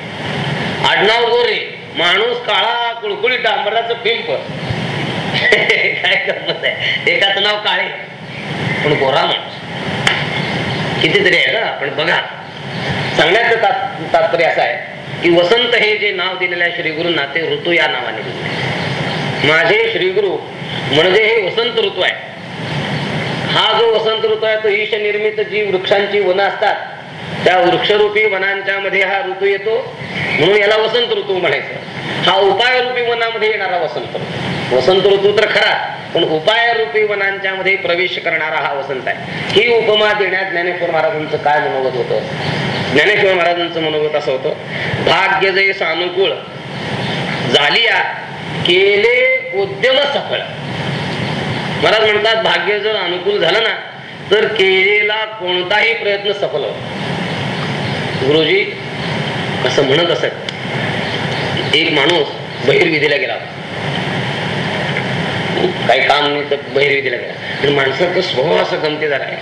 [SPEAKER 1] आडनाव गोरे माणूस काळा कुळकुळी डांबराचं पिंप. काय गंमत आहे? एकाच नाव काळे पण गोरा माणूस. कितीतरी आहे ना? पण बघा सांगण्याचं तात- तात्पर्य असं आहे की वसंत हे जे नाव दिलेलं आहे श्री गुरुंना ते ऋतू या नावाने दिले माझे श्रीगुरु म्हणजे हे वसंत ऋतू आहे. हा जो वसंत ऋतू आहे तो ईश निर्मित जी वृक्षांची वन असतात त्या वृक्षरूपी वनांच्या मध्ये हा ऋतू येतो. म्हणून याला वसंत ऋतू म्हणायचं. हा उपायरूपी वनामध्ये येणारा वसंत ऋतू. वसंत ऋतू तर खरा पण उपायरूपी वनांच्या मध्ये प्रवेश करणारा हा वसंत आहे. ही उपमा देण्यात ज्ञानेश्वर महाराजांचं काय मनोगत होतं? ज्ञानेश्वर महाराजांचं मनोगत असं होतं भाग्य जे सानुकूळ झालिया केले उद्यम सफळ. महाराज म्हणतात भाग्य जर अनुकूल झालं ना तर केलेला कोणताही प्रयत्न सफल होतो. गुरुजी असं म्हणत असत. एक माणूस बहिर्विधीला गेला. होता. काही काम नाही तर बहिर्विधीला गेला. आणि स्वभाव असा गमतीदार आहे.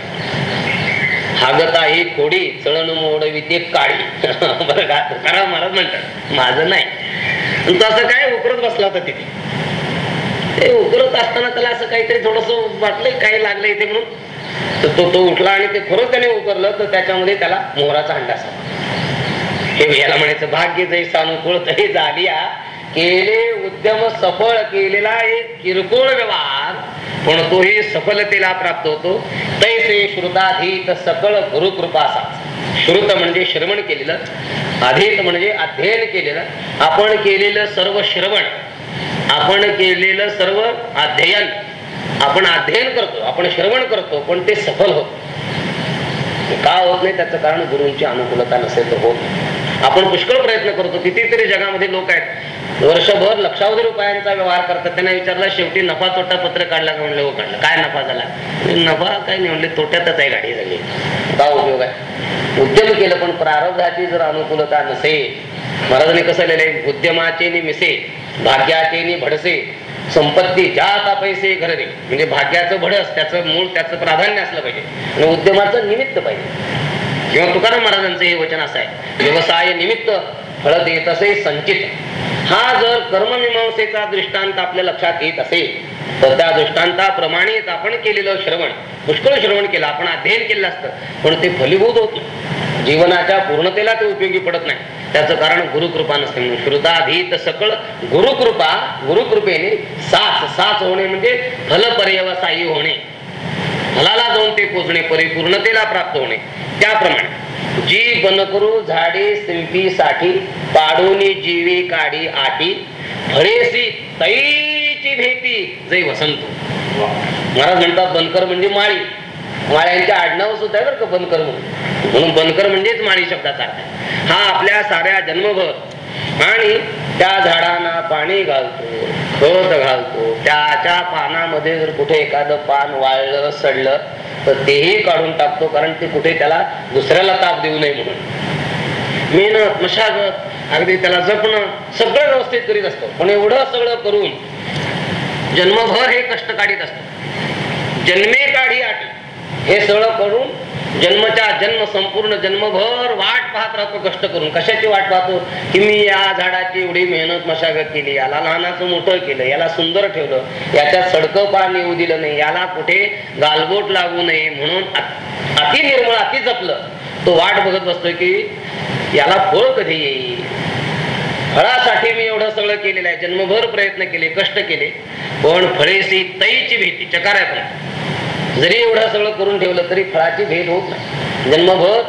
[SPEAKER 1] हागता ही कोडी चळण मोडवी ते काळी. बरं का? करा महाराज म्हणतात माझं नाही. आणि असं काय उकरत बसला होता तिथे? ते उकरत असताना त्याला असं काहीतरी थोडस वाटलंय काही लागलं इथे म्हणून. तर तो तो उठला आणि ते खरंच त्याने उकरलं तर त्याच्यामध्ये त्याला मोहराचा हंडा सापडला हे याला म्हणायचं भाग्य जे सानुकूळ तरी झाली केले उद्यम सफळ केलेला एक किरकोळ व्यवहार. पण तोही सफलतेला प्राप्त होतो. तैसे श्रुताधीत सकळ गुरुकृपासा श्रुत म्हणजे श्रवण केलेलं अधीत म्हणजे अध्ययन केलेलं. आपण केलेलं सर्व श्रवण आपण केलेलं सर्व अध्ययन आपण अध्ययन करतो आपण श्रवण करतो पण ते सफल होत का होत नाही? त्याचं कारण गुरूंची अनुकूलता नसेल तर होत आपण पुष्कळ प्रयत्न करतो कितीतरी जगामध्ये लोक आहेत. वर्षभर लक्षावधी रुपयांचा व्यवहार करतात. त्यांना विचारला शेवटी नफा तोटा पत्र काढला का म्हणले हो काढलं. काय नफा झाला? नफा काय नाही म्हणले तोट्यातच आहे गाडी झाली का उपयोग आहे? उद्यम केलं पण प्रारब्धाची जर अनुकूलता नसेल महाराजांनी कसं लिहिलंय? उद्यमाचे नि मिसे भाग्याचे नि भडसे. संपत्ती ज्या आता पैसे घररे म्हणजे भाग्याचं भडस त्याचं मूळ त्याचं प्राधान्य असलं पाहिजे. आणि उद्यमाचं निमित्त पाहिजे. किंवा तुकाराम महाराजांचं हे वचन असं आहे व्यवसाय निमित्त फळ देत असे संचित. हा जर कर्ममीमांसेचा दृष्टांत आपल्या लक्षात येत असेल तर त्या दृष्टांताप्रमाणेच आपण केलेलं श्रवण पुष्कळ श्रवण केलं आपण अध्ययन केलं असतं पण ते फलीभूत होत जीवनाच्या पूर्णतेला ते उपयोगी पडत नाही. त्याचं कारण गुरुकृपा नसते म्हणून. श्रुताधीत सकळ गुरुकृपा गुरुकृपेने साच साच होणे म्हणजे फलपर्यवसायी होणे. फलाला जाऊन ते पोचणे परिपूर्णतेला प्राप्त होणे. त्याप्रमाणे. जी बनकरू झाडे साठी पाडोनी जीवे काढी आटी फळेसी तैची भेटी जय वसंत. महाराज म्हणतात बनकर म्हणजे माळी. माळ्यांच्या आडनाव सुद्धा बरं का बनकर म्हणून. म्हणून बनकर म्हणजेच माळी शब्दाचा अर्थ हा आपल्या साऱ्या जन्मभर आणि त्या झाडांना पाणी घालतो खत घालतो. त्याच्या पानामध्ये जर कुठे एखादं पान वाळलं सडलं तर तेही काढून टाकतो कारण ते कुठे त्याला दुसऱ्याला ताप देऊ नये म्हणून. मेहनत मशागत अगदी त्याला जपणं सगळं व्यवस्थित करीत असतो. पण एवढं सगळं करून जन्मभर हे कष्ट काढीत असतो. जन्मे काढी आटी. हे सगळं करून जन्मच्या जन्म संपूर्ण जन्मभर वाट पाहत राहतो कष्ट करून. कशाची वाट पाहतो? की मी या झाडाची एवढी मेहनत मशागत केली याला लहानाचं मोठं केलं याला सुंदर ठेवलं याच्यात सडकं पाणी येऊ दिलं नाही याला कुठे गालबोट लागू नये म्हणून अति निर्मळ अति जपलं तो वाट बघत बसतोय की याला फळ कधी येईल? फळासाठी मी एवढं सगळं केलेलं आहे. जन्मभर प्रयत्न केले कष्ट केले. पण फळेसी तईची भीती चकार आहे जरी एवढं सगळं करून ठेवलं तरी फळाची भेट होत नाही. जन्मभर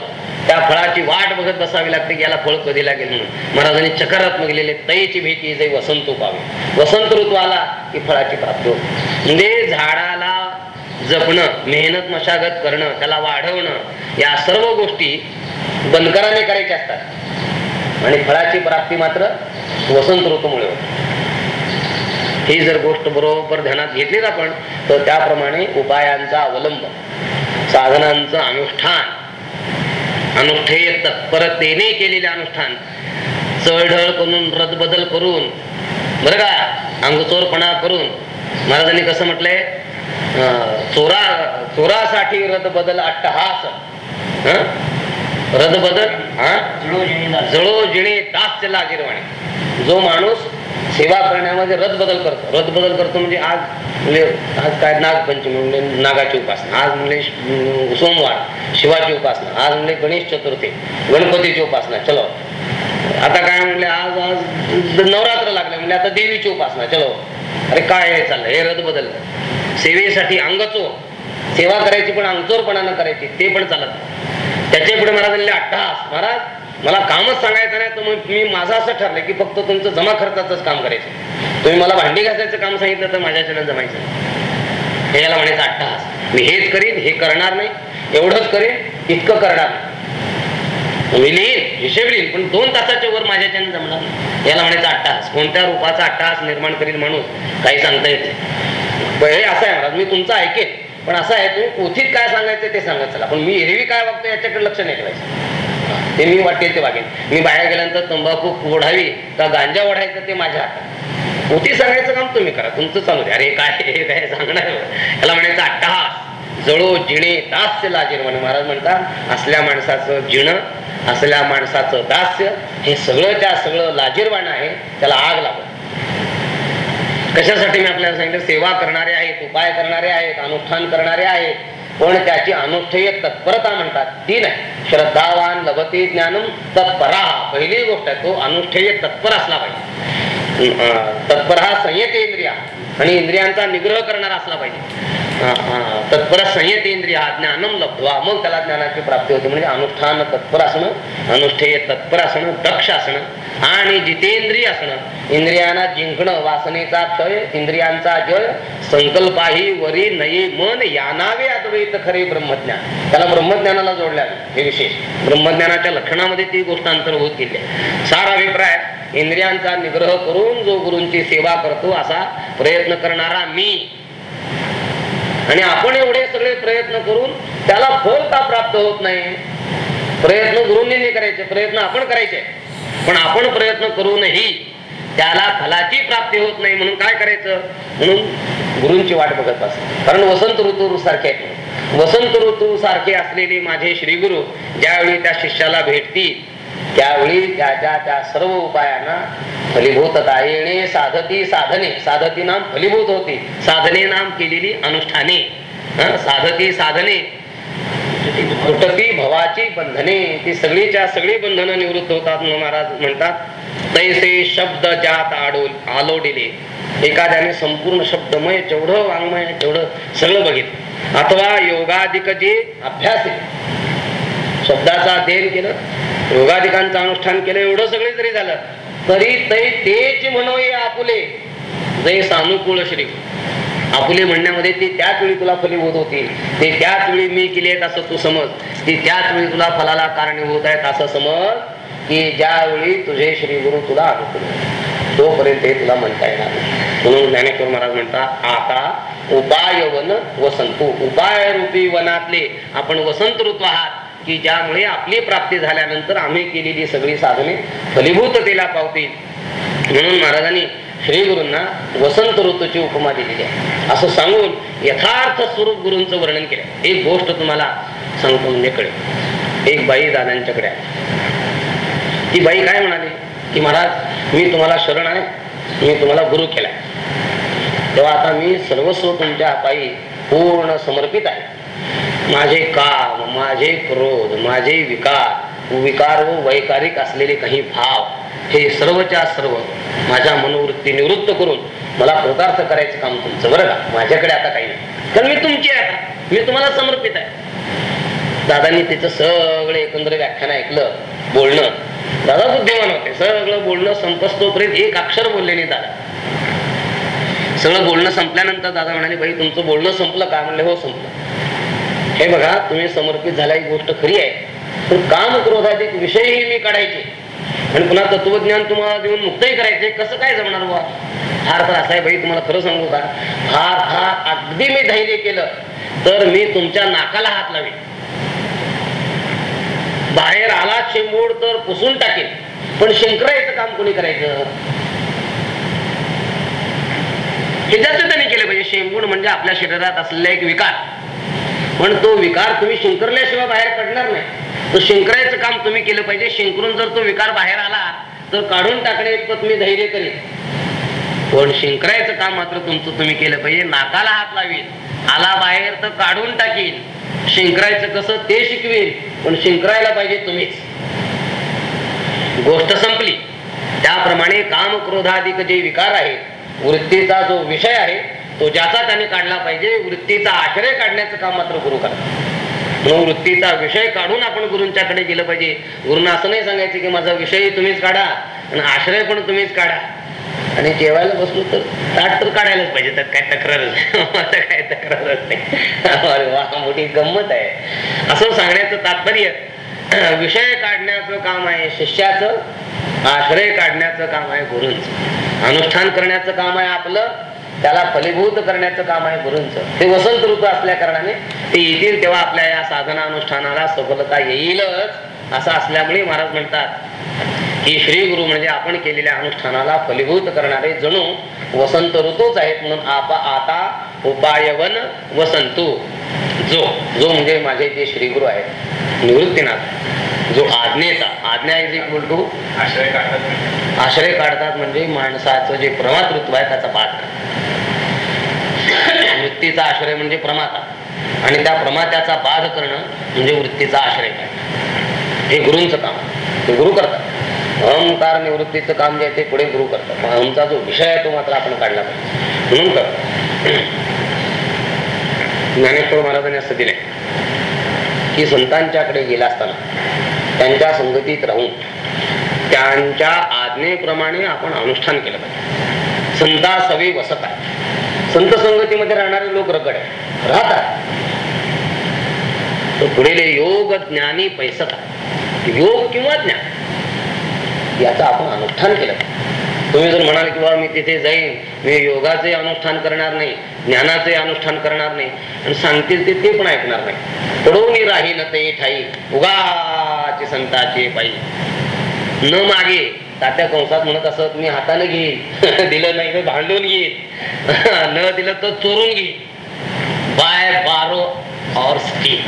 [SPEAKER 1] त्या फळाची वाट बघत बसावी लागते की याला फळ कधी लागेल म्हणून. महाराजांनी चकारात्मक लिहिले तईची भीती जे वसंत पावे वसंत ऋतू आला की फळाची प्राप्ती होते. म्हणजे झाडाला जपणं मेहनत मशागत करणं त्याला वाढवणं या सर्व गोष्टी बनकराने करायच्या असतात. आणि फळाची प्राप्ती मात्र वसंत ऋतूमुळे होते. ही जर गोष्ट बरोबर ध्यानात घेतलीच आपण तर त्याप्रमाणे उपायांचा अवलंब साधनांचं अनुष्ठान अनुष्ठेय तत्परतेने केलेले अनुष्ठान चळढळ करून रदबदल करून बरं का अंगचोरपणा करून महाराजांनी कसं म्हटलंय? अं, चोरा चोरासाठी रदबदल अट्टहास रदबदल हा? जळो जिणे दास्य लाजीरवाणे. जो माणूस सेवा करण्यामध्ये रदबदल करतो. रदबदल करतो म्हणजे आज म्हणजे आज काय नागपंचमी म्हणजे नागाची उपासना. आज म्हणजे सोमवार शिवाची उपासना. आज म्हणजे गणेश चतुर्थी गणपतीची उपासना. चलो. आता काय म्हणले आज आज नवरात्र लागले म्हणजे आता देवीची उपासना. चलो. अरे काय हे चाललं हे रदबदल. सेवेसाठी अंगचो. सेवा करायची पण अंगचोरपणानं करायची. ते पण चालत त्याच्या पुढे महाराजांनी अट्टास महाराज मला कामच सांगायचं नाही. तर मग मी माझं असं ठरलं की फक्त तुमचं जमा खर्चाचंच काम करायचं. तुम्ही मला भांडी घासायचं काम सांगितलं तर माझ्याच्यानं जमायचं. हे याला म्हणायचं अट्टास मी हेच करीन हे करणार नाही एवढंच करीन इतकं करणार नाही. मी लिहीन हिशेब लिहीन पण दोन तासाच्या वर माझ्याच्यानं जमणार याला म्हणायचं अट्टास कोणत्या रूपाचा अट्टास निर्माण करील माणूस? काही सांगता येत नाही. हे असं आहे महाराज मी तुमचं ऐकेन. पण असं आहे तुम्ही पोथीत काय सांगायचं ते सांगत चला. पण मी एरवी काय वागतो याच्याकडे लक्ष नाही ठेवायचं. ते मी वाटेल ते वागेन. मी बाहेर गेल्यानंतर तंबाखू ओढावी का गांजा ओढायचं ते माझ्या हातात. पोथी सांगायचं काम तुम्ही करा. तुमचं चालू द्या अरे काय हे काय सांगणार? याला म्हणायचं अट्टहास जळो जिणे दास्य लाजीर म्हणे. महाराज म्हणतात असल्या माणसाचं जिणं असल्या माणसाचं दास्य हे सगळं त्या सगळं लाजीरवाण आहे. त्याला आग लागत कशासाठी मी आपल्याला सांगितलं? सेवा करणारे आहेत उपाय करणारे आहेत अनुष्ठान करणारे आहेत. पण त्याची अनुष्ठेय तत्परता म्हणतात. ती नाही. श्रद्धावान लभते ज्ञानम तत्परा. पहिली गोष्ट आहे तो अनुष्ठेय तत्पर असला पाहिजे. तत्पर हा संयतेंद्रिया. आणि इंद्रियांचा निग्रह करणारा असला पाहिजे. तत्पर संयत तत्पर संयतेंद्रिय ज्ञानम लब्धवा. मग त्याला ज्ञानाची प्राप्ती होते. म्हणजे अनुष्ठान तत्पर असणं अनुष्ठेय तत्पर असणं दक्ष असणं आणि जितेंद्रिय असणं. इंद्रियांना जिंकणं वासनेचा क्षय इंद्रियांचा जय संकल्पाही वरी नये मन यानावे अद्वैत खरे ब्रह्मज्ञान. त्याला ब्रह्मज्ञानाला जोडल्या हे विशेष. ब्रह्मज्ञानाच्या लक्षणामध्ये ती गोष्ट अंतर्भूत केली आहे. सार अभिप्राय इंद्रियांचा निग्रह करून जो गुरूंची सेवा करतो असा प्रयत्न करणारा मी. आणि आपण एवढे सगळे प्रयत्न करून त्याला फल का प्राप्त होत नाही? प्रयत्न गुरुंनी नाही करायचे प्रयत्न आपण करायचे. पण आपण प्रयत्न करूनही त्याला फलाची प्राप्ती होत नाही म्हणून काय करायचं? म्हणून गुरूंची वाट बघत बस. कारण वसंत ऋतू सारखे वसंत ऋतू सारखे असलेले माझे श्रीगुरु ज्यावेळी त्या शिष्याला भेटतील त्यावेळी त्याच्या त्या सर्व उपायांना फलीभूतता येणे साधती साधने. साधती नाम फलीभूत होती. साधने नाम केलेली अनुष्ठाने. साधती साधने. तुटती भवाची बंधने. ती सगळीच्या सगळी बंधनं निवृत्त होतात महाराज म्हणतात तैसे शब्द जात आडोल आलोडिले. एखाद्याने संपूर्ण शब्दमय जेवढं वाङ्मय तेवढं सगळं बघितलं. अथवा योगाधिक जे अभ्यास. आहे शब्दाचा अध्ययन केलं योगाधिकांचं अनुष्ठान केलं एवढं सगळे जरी झालं. तरी तै तेच म्हणोये आपुले जय सानुकूळ श्री. आपुले म्हणण्यामध्ये ते त्याच वेळी तुला फलीभूत होती ते त्याच वेळी मी केले आहेत असं तू समज. ते त्याच वेळी तुला फलाला कारणीभूत आहेत असं समज की ज्यावेळी तुझे श्री गुरु तुला अनुकूल तोपर्यंत हे तुला म्हणता येणार म्हणून ज्ञानेश्वर महाराज म्हणतात आता उपाय वन वसंतू. उपाय रूपी वनातले आपण वसंत ऋतू आहात. की ज्यामुळे आपली प्राप्ती झाल्यानंतर आम्ही केलेली सगळी साधने फलीभूततेला पावतील. म्हणून महाराजांनी श्री गुरूंना वसंत ऋतूची उपमा दिलेली आहे. असं सांगून यथार्थ स्वरूप गुरूंचं वर्णन केलं. एक गोष्ट तुम्हाला सांगतो म्हणजे कळेल. एक बाई दादांच्याकडे आहे ती बाई काय म्हणाली? की महाराज मी तुम्हाला शरण आहे. मी तुम्हाला गुरु केलाय. तेव्हा आता मी सर्वस्व तुमच्या पायी पूर्ण समर्पित आहे. माझे काम माझे क्रोध माझे विकार विकार व वैकारिक असलेले काही भाव हे सर्वच्या सर्व माझ्या मनोवृत्ती निवृत्त करून मला कृतार्थ करायचं काम तुमचं बरं का? माझ्याकडे आता काही नाही. कारण मी तुमची आहे आता. मी तुम्हाला समर्पित आहे. दादांनी तिचं सगळं एकंदर व्याख्यान ऐकलं बोलणं. दादा बुद्धिमान होते. सगळं बोलणं संपस्तोपर्यंत एक अक्षर बोलले नाही दादा. सगळं बोलणं संपल्यानंतर दादा म्हणाले बाई तुमचं बोलणं संपलं का? म्हणले हो संपलं. हे बघा तुम्ही समर्पित झाला ही गोष्ट खरी आहे. पण काम क्रोधाधिक विषयही मी काढायचे. आणि पुन्हा तत्वज्ञान तुम्हाला देऊन मुक्तही करायचे. कसं काय जमणार बुवा? फार तर असं आहे तुम्हाला खरं सांगू का? फार फार अगदी मी धैर्य केलं तर मी तुमच्या नाकाला हात लावेन. बाहेर आला शेंबूड तर पुसून टाकेल पण शंकरायचं काम कोणी करायचं? हे जास्त त्यांनी केलं पाहिजे. शेंबूड म्हणजे आपल्या शरीरात असलेला एक विकार. पण तो विकार तुम्ही शिंकरल्याशिवाय बाहेर पडणार नाही. तो शिंकरायचं काम तुम्ही केलं पाहिजे. शिंकरून जर तो विकार बाहेर आला तर काढून टाकणे इतकं तुम्ही धैर्य करेन पण शिंकरायचं काम मात्र तुमचं तुम्ही केलं पाहिजे. नाकाला हात लावेल आला बाहेर तर काढून टाकीन. शिंकरायचं कसं ते शिकवेल पण शिंकरायला पाहिजे तुम्हीच. गोष्ट संपली. त्याप्रमाणे काम क्रोधाधिक जे विकार आहेत वृत्तीचा जो विषय आहे तो ज्याचा त्याने काढला पाहिजे वृत्तीचा आश्रय काढण्याचं काम मात्र गुरु करतात. म्हणून वृत्तीचा विषय काढून आपण गुरूंच्याकडे गेलं पाहिजे. गुरुना असं नाही सांगायचं की माझा विषय तुम्हीच काढा आणि आश्रय पण तुम्हीच काढा. आणि जेवायला बसलो तर ताट तर काढायलाच पाहिजे त्यात काय तक्रारच नाही. काय तक्रारच नाही. अरे वा मोठी गंमत आहे. असं सांगण्याचं तात्पर्य विषय काढण्याचं काम आहे शिष्याचं आश्रय काढण्याचं काम आहे गुरूंच. अनुष्ठान करण्याचं काम आहे आपलं त्याला फलीभूत करण्याचं काम आहे गुरूंचं. ते वसंत ऋतू असल्या कारणाने ते येतील तेव्हा आपल्या या साधना अनुष्ठानाला सफलता येईलच असं असल्यामुळे महाराज म्हणतात की श्री गुरु म्हणजे आपण केलेल्या अनुष्ठानाला फलीभूत करणारे जणू वसंत ऋतूच आहेत म्हणून आप आता उपायवन वसंतू. जो जो म्हणजे माझे जे श्री गुरु आहेत. निवृत्तीनाथ. जो आज्ञेचा आज्ञा इज इक्वल टू
[SPEAKER 3] आश्रय
[SPEAKER 1] आश्रय काढतात म्हणजे माणसाचं जे प्रमातृत्व आहे त्याचा पाठ वृत्तीचा आश्रय म्हणजे प्रमाता. आणि त्या प्रमात्याचा बाध करणं म्हणजे वृत्तीचा आश्रय. काय हे गुरूंचं काम. ते गुरु करतात. अहंकार निवृत्तीचं काम जे आहे ते पुढे गुरु करतात. अहमचा जो विषय आहे तो मात्र आपण काढला पाहिजे. म्हणून कर ज्ञानेश्वर महाराजांनी असं दिलंय की संतांच्याकडे गेला असताना त्यांच्या संगतीत राहून त्यांच्या आज्ञेप्रमाणे आपण अनुष्ठान केलं पाहिजे. संता सवी वसत आहे. संत संगतीमध्ये राहणारे लोक रगड आहे राहतात. पुढे योग ज्ञानी पैसत योग किंवा ज्ञान याचं आपण अनुष्ठान केलं तुम्ही जर म्हणाल की बाबा मी तिथे जाईन. मी योगाचे अनुष्ठान करणार नाही. ज्ञानाचे अनुष्ठान करणार नाही. आणि सांगतील ते ते पण ऐकणार नाही. पडवून राहील ते ठाई. उगाची संताची पाहिजे न मागे. तात्या कंसात म्हणत असत मी हाताने घेईन. दिलं नाही तर भांडून घेईन. न दिलं तर चोरून घेईन. बाय बारो और स्टीम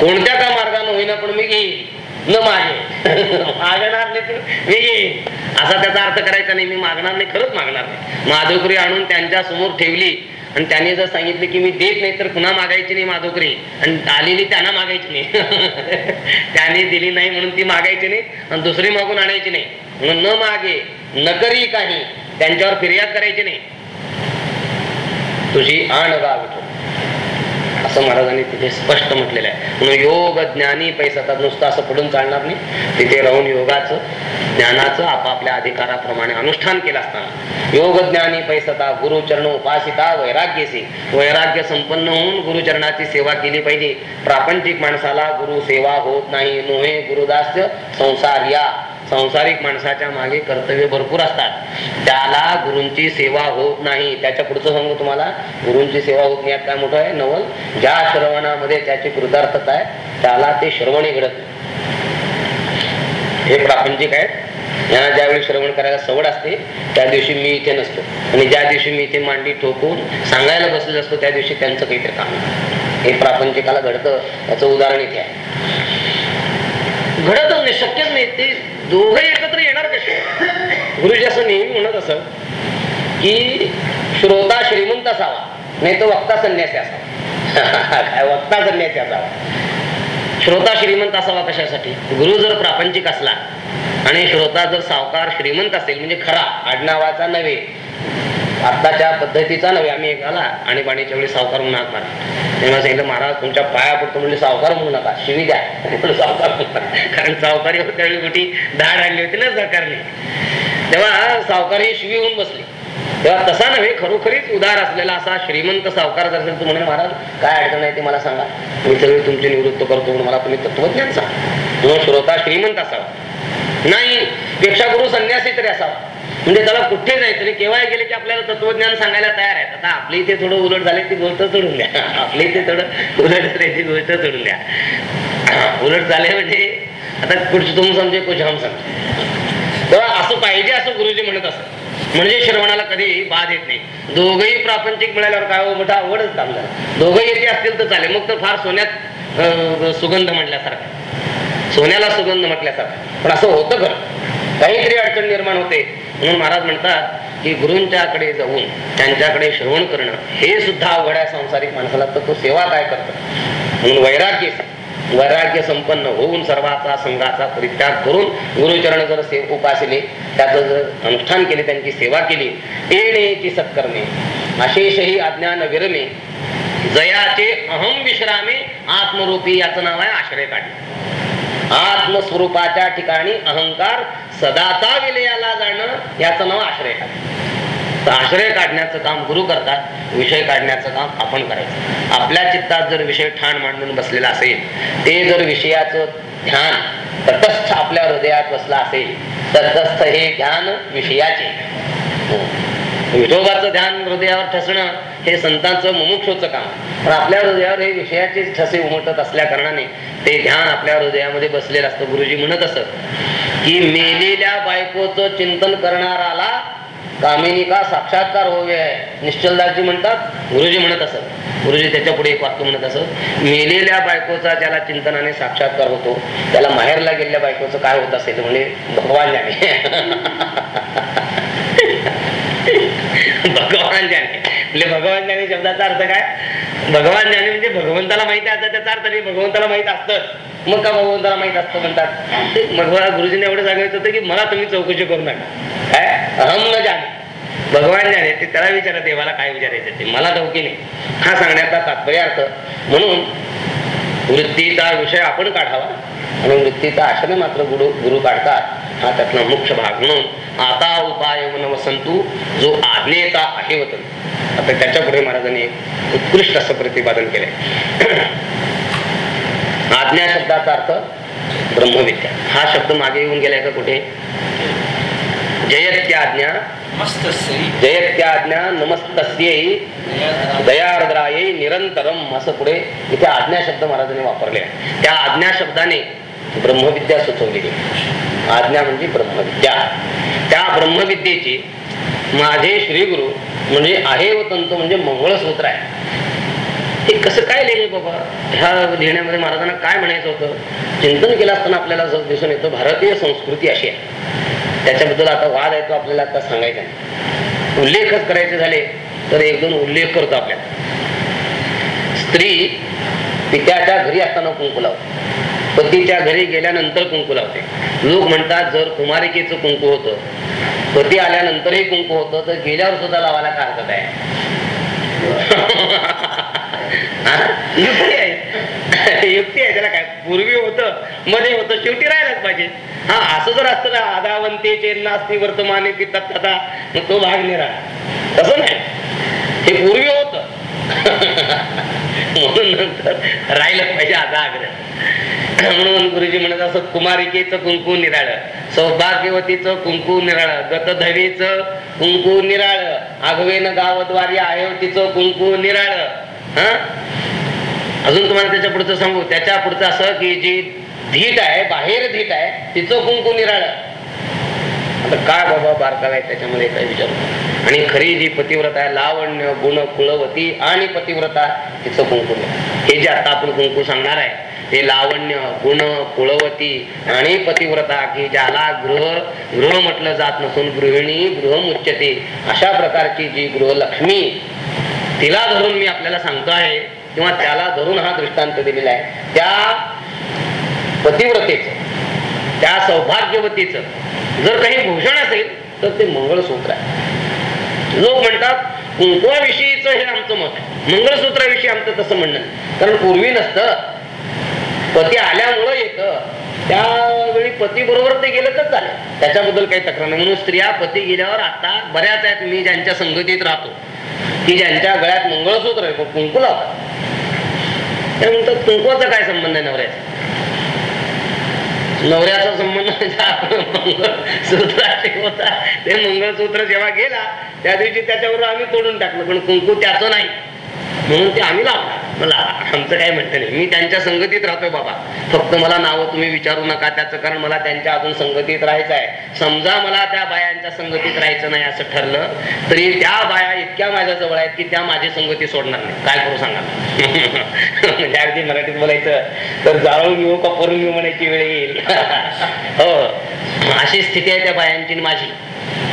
[SPEAKER 1] कोणत्या का मार्गाने होईना पण मी घेईन. न मागे. मागणार नाही तर मी घेईन. असा त्याचा अर्थ करायचा नाही. मी मागणार नाही खरंच मागणार नाही. माधुकरी आणून त्यांच्यासमोर ठेवली. आणि त्यांनी जर सांगितलं की मी देत नाही तर पुन्हा मागायची नाही माधोकरी. आणि आलेली त्यांना मागायची नाही. त्याने दिली नाही म्हणून ती मागायची नाही आणि दुसरी मागून आणायची नाही. म्हणून न मागे नकरी काही त्यांच्यावर फिर्याद करायची नाही. तुझी आण गाव असं महाराजांनी तिथे स्पष्ट म्हटलेलं आहे. म्हणून योग ज्ञानी पैसा नुसतं असं पडून चालणार नाही. तिथे राहून योगाचं ज्ञानाचं आपापल्या अधिकाराप्रमाणे अनुष्ठान केलं असताना. योग ज्ञानी पैसता गुरुचरण उपासिता वैराग्यसी वैराग्य संपन्न होऊन गुरुचरणाची सेवा केली पाहिजे. प्रापंचिक माणसाला गुरु सेवा होत नाही. नोहे गुरुदास्य संसार या. संसारिक माणसाच्या मागे कर्तव्य भरपूर असतात. त्याला गुरूंची सेवा होत नाही. त्याच्या पुढचं सांगू तुम्हाला गुरूंची सेवा होत नाही. काय मोठं आहे? नवल. ज्या श्रवणामध्ये त्याची कृतार्थता आहे त्याला ते श्रवणही घडत हे प्रापंचिक आहेत. यांना ज्यावेळी श्रवण करायला सवड असते त्या दिवशी मी इथे नसतो. आणि ज्या दिवशी मी इथे मांडी ठोकून सांगायला बसलेलो असतो त्या दिवशी त्यांचं काहीतरी काम हे प्रापंचिकाला घडतं. याचं उदाहरण इथे आहे. घडतच नाही. शक्यच नाही. ते दोघे एकत्र येणार कसे? गुरुजी असं नेहमी म्हणत असत की श्रोता श्रीमंत असावा नाही तो वक्ता संन्यासी असावा. वक्ता संन्यासी असावा. श्रोता श्रीमंत असावा कशासाठी? गुरु जर प्रापंचिक असला आणि श्रोता जर सावकार श्रीमंत असेल म्हणजे खरा आडनावाचा नव्हे आत्ताच्या पद्धतीचा नव्हे आम्ही एक आला आणि पाणीच्या वेळी सावकार म्हणून हाक मारला. तेव्हा सांगितलं महाराज तुमच्या पाया पडतो म्हणजे सावकार म्हणू नका शिवी द्या. सावकार कारण सावकारी त्यावेळी मोठी धाड आणली होती ना सरकारने. तेव्हा सावकारी शिवी होऊन बसली. तेव्हा तसा नव्हे खरोखरीच उदार असलेला असा श्रीमंत सावकार जर असेल तर म्हणे महाराज काय अडचण आहे ते मला सांगा. मी सगळी तुमची निवृत्त करतो म्हणून मला तुम्ही तत्वज्ञान सांगा. म्हणून श्रोता श्रीमंत असावा. नाही पेक्षा गुरु संन्यासी तरी असावा. म्हणजे त्याला कुठे जायचं नाही केव्हा गेले की आपल्याला तत्वज्ञान सांगायला तयार आहे आता आपल्या इथे थोडं उलट झाले ती गोष्ट सोडून द्या. आपल्या इथे थोडं उलट झाल्याची ती गोष्ट सोडून द्या. उलट झाले म्हणजे आता कुठची तुम समजे कुछ हम समजे. तेव्हा असं पाहिजे असं गुरुजी म्हणत असत. म्हणजे श्रवणाला कधी बाद येत नाही. दोघही प्रापंचिक मिळाल्यावर काय हो मोठा आवडच काम झालं. दोघही येते असतील तर चालेल. मग तर फार सोन्यात सुगंध म्हटल्यासारखं. सोन्याला सुगंध म्हटल्यासारखं. पण असं होतं खरं. काहीतरी अडचण निर्माण होते. म्हणून महाराज म्हणतात की गुरूंच्याकडे जाऊन त्यांच्याकडे श्रवण करणं हे सुद्धा अवघड आहे संसारिक माणसाला तर तो सेवा काय करतो? म्हणून वैराग्य वैराग्य संपन्न होऊन सर्वाचा संघाचा परित्याग करून गुरुचरण जर से उपासले त्याचं जर अनुष्ठान केले त्यांची सेवा केली येणेची सत्कर्मे अशेषही अज्ञान विरमे जयाचे अहम विश्रामे आत्मरूपी याचं नाव आहे आश्रय काढणे आत्मस्वरूपाच्या ठिकाणी अहंकार सदाचा विलयाला जाणं याचं नाव आश्रय तर आश्रय काढण्याचं काम गुरु करतात विषय काढण्याचं काम आपण करायचं. आपल्या चित्तात जर विषय ठाण मांडून बसलेला असेल ते जर विषयाचं ध्यान तटस्थ आपल्या हृदयात बसला असेल तटस्थ हे ध्यान विषयाचे. विठोबाचं ध्यान हृदयावर ठसणं हे संतांचं मुमुक्षोचं काम. पण आपल्या हृदयावर हे विषयाचे ठसे उमटत असल्या कारणाने ते ध्यान आपल्या हृदयामध्ये बसलेलं असतं. गुरुजी म्हणत असत की मेलेल्या बायकोचं चिंतन करणाराला कामिनी का साक्षात्कार होवे आहे? निश्चलदासजी म्हणतात गुरुजी म्हणत असत. गुरुजी त्याच्या पुढे एक वाक्य म्हणत असत मेलेल्या बायकोचा ज्याला चिंतनाने साक्षात्कार होतो त्याला माहेरला गेलेल्या बायकोचं काय होत असेल म्हणजे भगवान जाणे. भगवान जाणे म्हणजे भगवान जाणे शब्दाचा अर्थ काय? भगवान जाणे म्हणजे भगवंताला माहिती आहे त्याचा अर्थ नाही भगवंताला माहीत असतं. मग का भगवंताला माहीत असतं म्हणतात? ते मग मला गुरुजीने एवढं सांगायचं होतं की मला तुम्ही चौकशी करू नका. काय? अहम न जाणे. भगवान जाणे ते त्याला विचारा देवाला काय विचारायचं ते? मला धोकी नाही. हा सांगण्याचा तात्पर्य अर्थ. म्हणून वृत्तीचा विषय आपण काढावा. आणि वृत्तीचा आश्रय मात्र गुरु गुरु काढतात. हा त्यातला मुख्य भाग. म्हणून आता उपाय मन वसंतू जो आज्ञेचा आहे वतन आता त्याच्या पुढे महाराजांनी उत्कृष्ट असं प्रतिपादन केलंय. आज्ञा शब्दाचा अर्थ ब्रह्मविद्या. हा शब्द मागे येऊन गेलाय का कुठे? जयत्याज्ञा
[SPEAKER 3] मस्त
[SPEAKER 1] जयत्याज्ञा नमस्तस्यै दयार्द्रायै निरंतरम असं पुढे इथे आज्ञा शब्द महाराजांनी वापरले आहे. त्या आज्ञा शब्दाने ब्रह्मविद्या सुचवलेली. आज्ञा म्हणजे ब्रह्मविद्या. त्या ब्रह्मविद्येची माझे श्रीगुरु म्हणजे आहे व तंतु म्हणजे मंगळसूत्र आहे. हे कसं काय लिहिले बाबा? ह्या लिहिण्यामध्ये महाराजांना काय म्हणायचं होतं? चिंतन केलं असताना आपल्याला असं दिसून येतं भारतीय संस्कृती अशी आहे. त्याच्याबद्दल आता वाद आहे तो आपल्याला आता सांगायचा नाही. उल्लेखच करायचे झाले तर एक दोन उल्लेख करतो आपल्याला. स्त्री पित्याच्या घरी असताना कुंकू लावतो. पतीच्या घरी गेल्यानंतर कुंकू लावते. लोक म्हणतात जर कुमारिकेचं कुंकू होतं. पती आल्यानंतरही कुंकू होतं तर गेल्यावर सुद्धा लावायला काय हरकत आहे? युक्ती आहे. युक्ती आहे त्याला काय? पूर्वी होतं मध्ये होतं शेवटी राहिलाच पाहिजे. हा असं जर असतं ना आदावंते चेन्नास्ती वर्तमाने पितात तथा मग तो भाग निरा. तसं नाही. हे पूर्वी होत. म्हणून नंतर राहिलं पाहिजे आता आग्रह म्हणून गुरुजी म्हणत असत कुमारिकेचं कुंकू निराळ. सौभाग्यवतीचं कुंकू निराळ गतधवीचं कुंकू निराळ आगवेन गावद्वारी आयवतीचं कुंकू निराळ. हा? अजून तुम्हाला त्याच्या पुढचं सांगू. त्याच्या पुढचं असं की जी धीट आहे बाहेर धीट आहे तिचं कुंकू निराळ. आता काय बाबा बारकावाय आहे त्याच्यामध्ये काय विचार आणि खरी जी पतिव्रता आहे लावण्य गुण कुळवती आणि पतिव्रता तिचं कुंकू हे जे आता आपण कुंकू सांगणार आहे ते लावण्य गुण कुळवती आणि पतिव्रता की ज्याला गृह गृह म्हटलं जात नसून गृहिणी गृहमुच्यते अशा प्रकारची जी गृहलक्ष्मी तिला धरून मी आपल्याला सांगतो आहे किंवा त्याला धरून हा दृष्टांत दिलेला आहे. त्या पतिव्रतेच त्या सौभाग्यवतीचं जर काही भूषण असेल तर ते मंगळसूत्र आहे. लोक म्हणतात कुंकुवाविषयीच हे आमचं मत आहे. मंगळसूत्राविषयी आमचं तसं म्हणणं कारण पूर्वी नसतं. पती आल्यामुळं येतं त्यावेळी पती बरोबर ते गेलं तर चालेल. त्याच्याबद्दल काही तक्रार नाही. म्हणून स्त्रिया पती गेल्यावर आता बऱ्याच आहेत. मी ज्यांच्या संगतीत राहतो की ज्यांच्या गळ्यात मंगळसूत्र आहे कुंकू लावतात ते म्हणतात कुंकवाचा काय संबंध आहे नवऱ्याचा? नवऱ्याचा संबंध म्हणजे मंगळसूत्राशी होता. ते मंगळसूत्र जेव्हा गेला त्या दिवशी त्याच्यावर आम्ही तोडून टाकलं. पण कुंकू त्याचं नाही. म्हणून ते आम्ही लावणार मला आमचं काय म्हणतं नाही. मी त्यांच्या संगतीत राहतोय बाबा. फक्त मला नावं तुम्ही विचारू नका. त्याचं कारण मला त्यांच्या अजून संगतीत राहायचं आहे. समजा मला त्या बायांच्या संगतीत राहायचं नाही असं ठरलं तरी त्या बाया इतक्या माझ्या जवळ आहेत की त्या माझी संगती सोडणार नाही. काय करू सांगा? म्हणजे अगदी मराठीत बोलायचं तर जाळून येऊ का करून येऊ म्हणायची वेळ येईल? हो. अशी स्थिती आहे त्या बायांची माझी.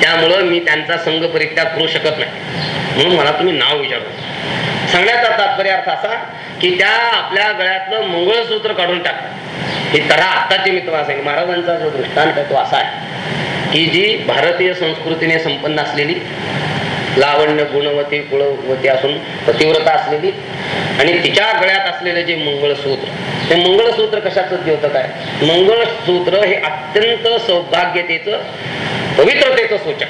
[SPEAKER 1] त्यामुळं मी त्यांचा संघ परित्याग करू शकत नाही. म्हणून मला तुम्ही नाव विचारू. सांगण्याचा तात्पर्य अर्थ असा की त्या आपल्या गळ्यातलं मंगळसूत्र काढून टाकतात ही तरा आत्ताची मी तुम्हाला सांगेन. महाराजांचा जो दृष्टांत आहे तो असा आहे की जी भारतीय संस्कृतीने संपन्न असलेली लावण्य गुणवती कुळवती असून पतिव्रता असलेली आणि तिच्या गळ्यात असलेले जे मंगळसूत्र ते मंगळसूत्र कशाचं द्योतक आहे मंगळसूत्र हे अत्यंत सौभाग्यतेचं पवित्रतेचं सूचक.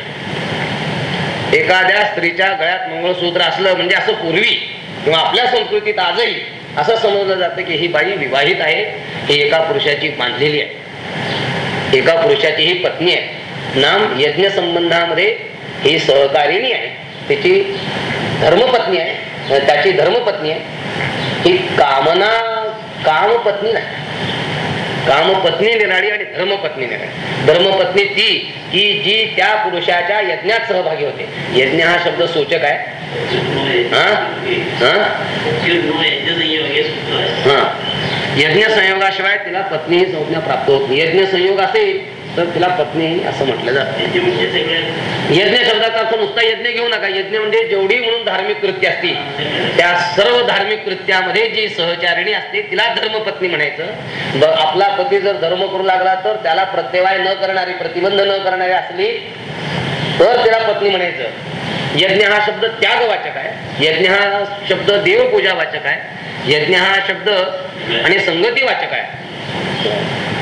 [SPEAKER 1] एखाद्या स्त्रीच्या गळ्यात मंगळसूत्र असलं म्हणजे असं पूर्वी किंवा आपल्या संस्कृतीत आजही असं समजलं जातं की ही बाई विवाहित आहे ही एका पुरुषाची बांधलेली आहे. एका पुरुषाची ही पत्नी आहे. नाम यज्ञ संबंधामध्ये ही सहकारिणी आहे. तिची धर्मपत्नी आहे. त्याची धर्मपत्नी आहे. ही कामना कामपत्नी नाही. कामपत्नी निराळी आणि धर्मपत्नी निराळी धर्मपत्नी ती की जी त्या पुरुषाच्या यज्ञात सहभागी होते. यज्ञ हा शब्द सूचक आहे. हा? हा? यज्ञ संयोगाशिवाय तिला पत्नी ही संज्ञा प्राप्त होत नाही. यज्ञ संयोग असेल तर तिला पत्नी असं म्हटलं जातं. यज्ञ शब्दाचा अर्थ नुसता यज्ञ घेऊ नका. यज्ञ म्हणजे जेवढी म्हणून धार्मिक कृत्य असतील त्या सर्व धार्मिक कृत्यामध्ये जी सहचारिणी असते तिला धर्मपत्नी म्हणायचं. आपला पती जर धर्म करू लागला तर त्याला प्रत्यवाय न करणारी प्रतिबंध न करणारी असली तर तिला पत्नी म्हणायचं. यज्ञ हा शब्द त्यागवाचक आहे. यज्ञ हा शब्द देवपूजा वाचक आहे. यज्ञ हा शब्द आणि संगती वाचक आहे.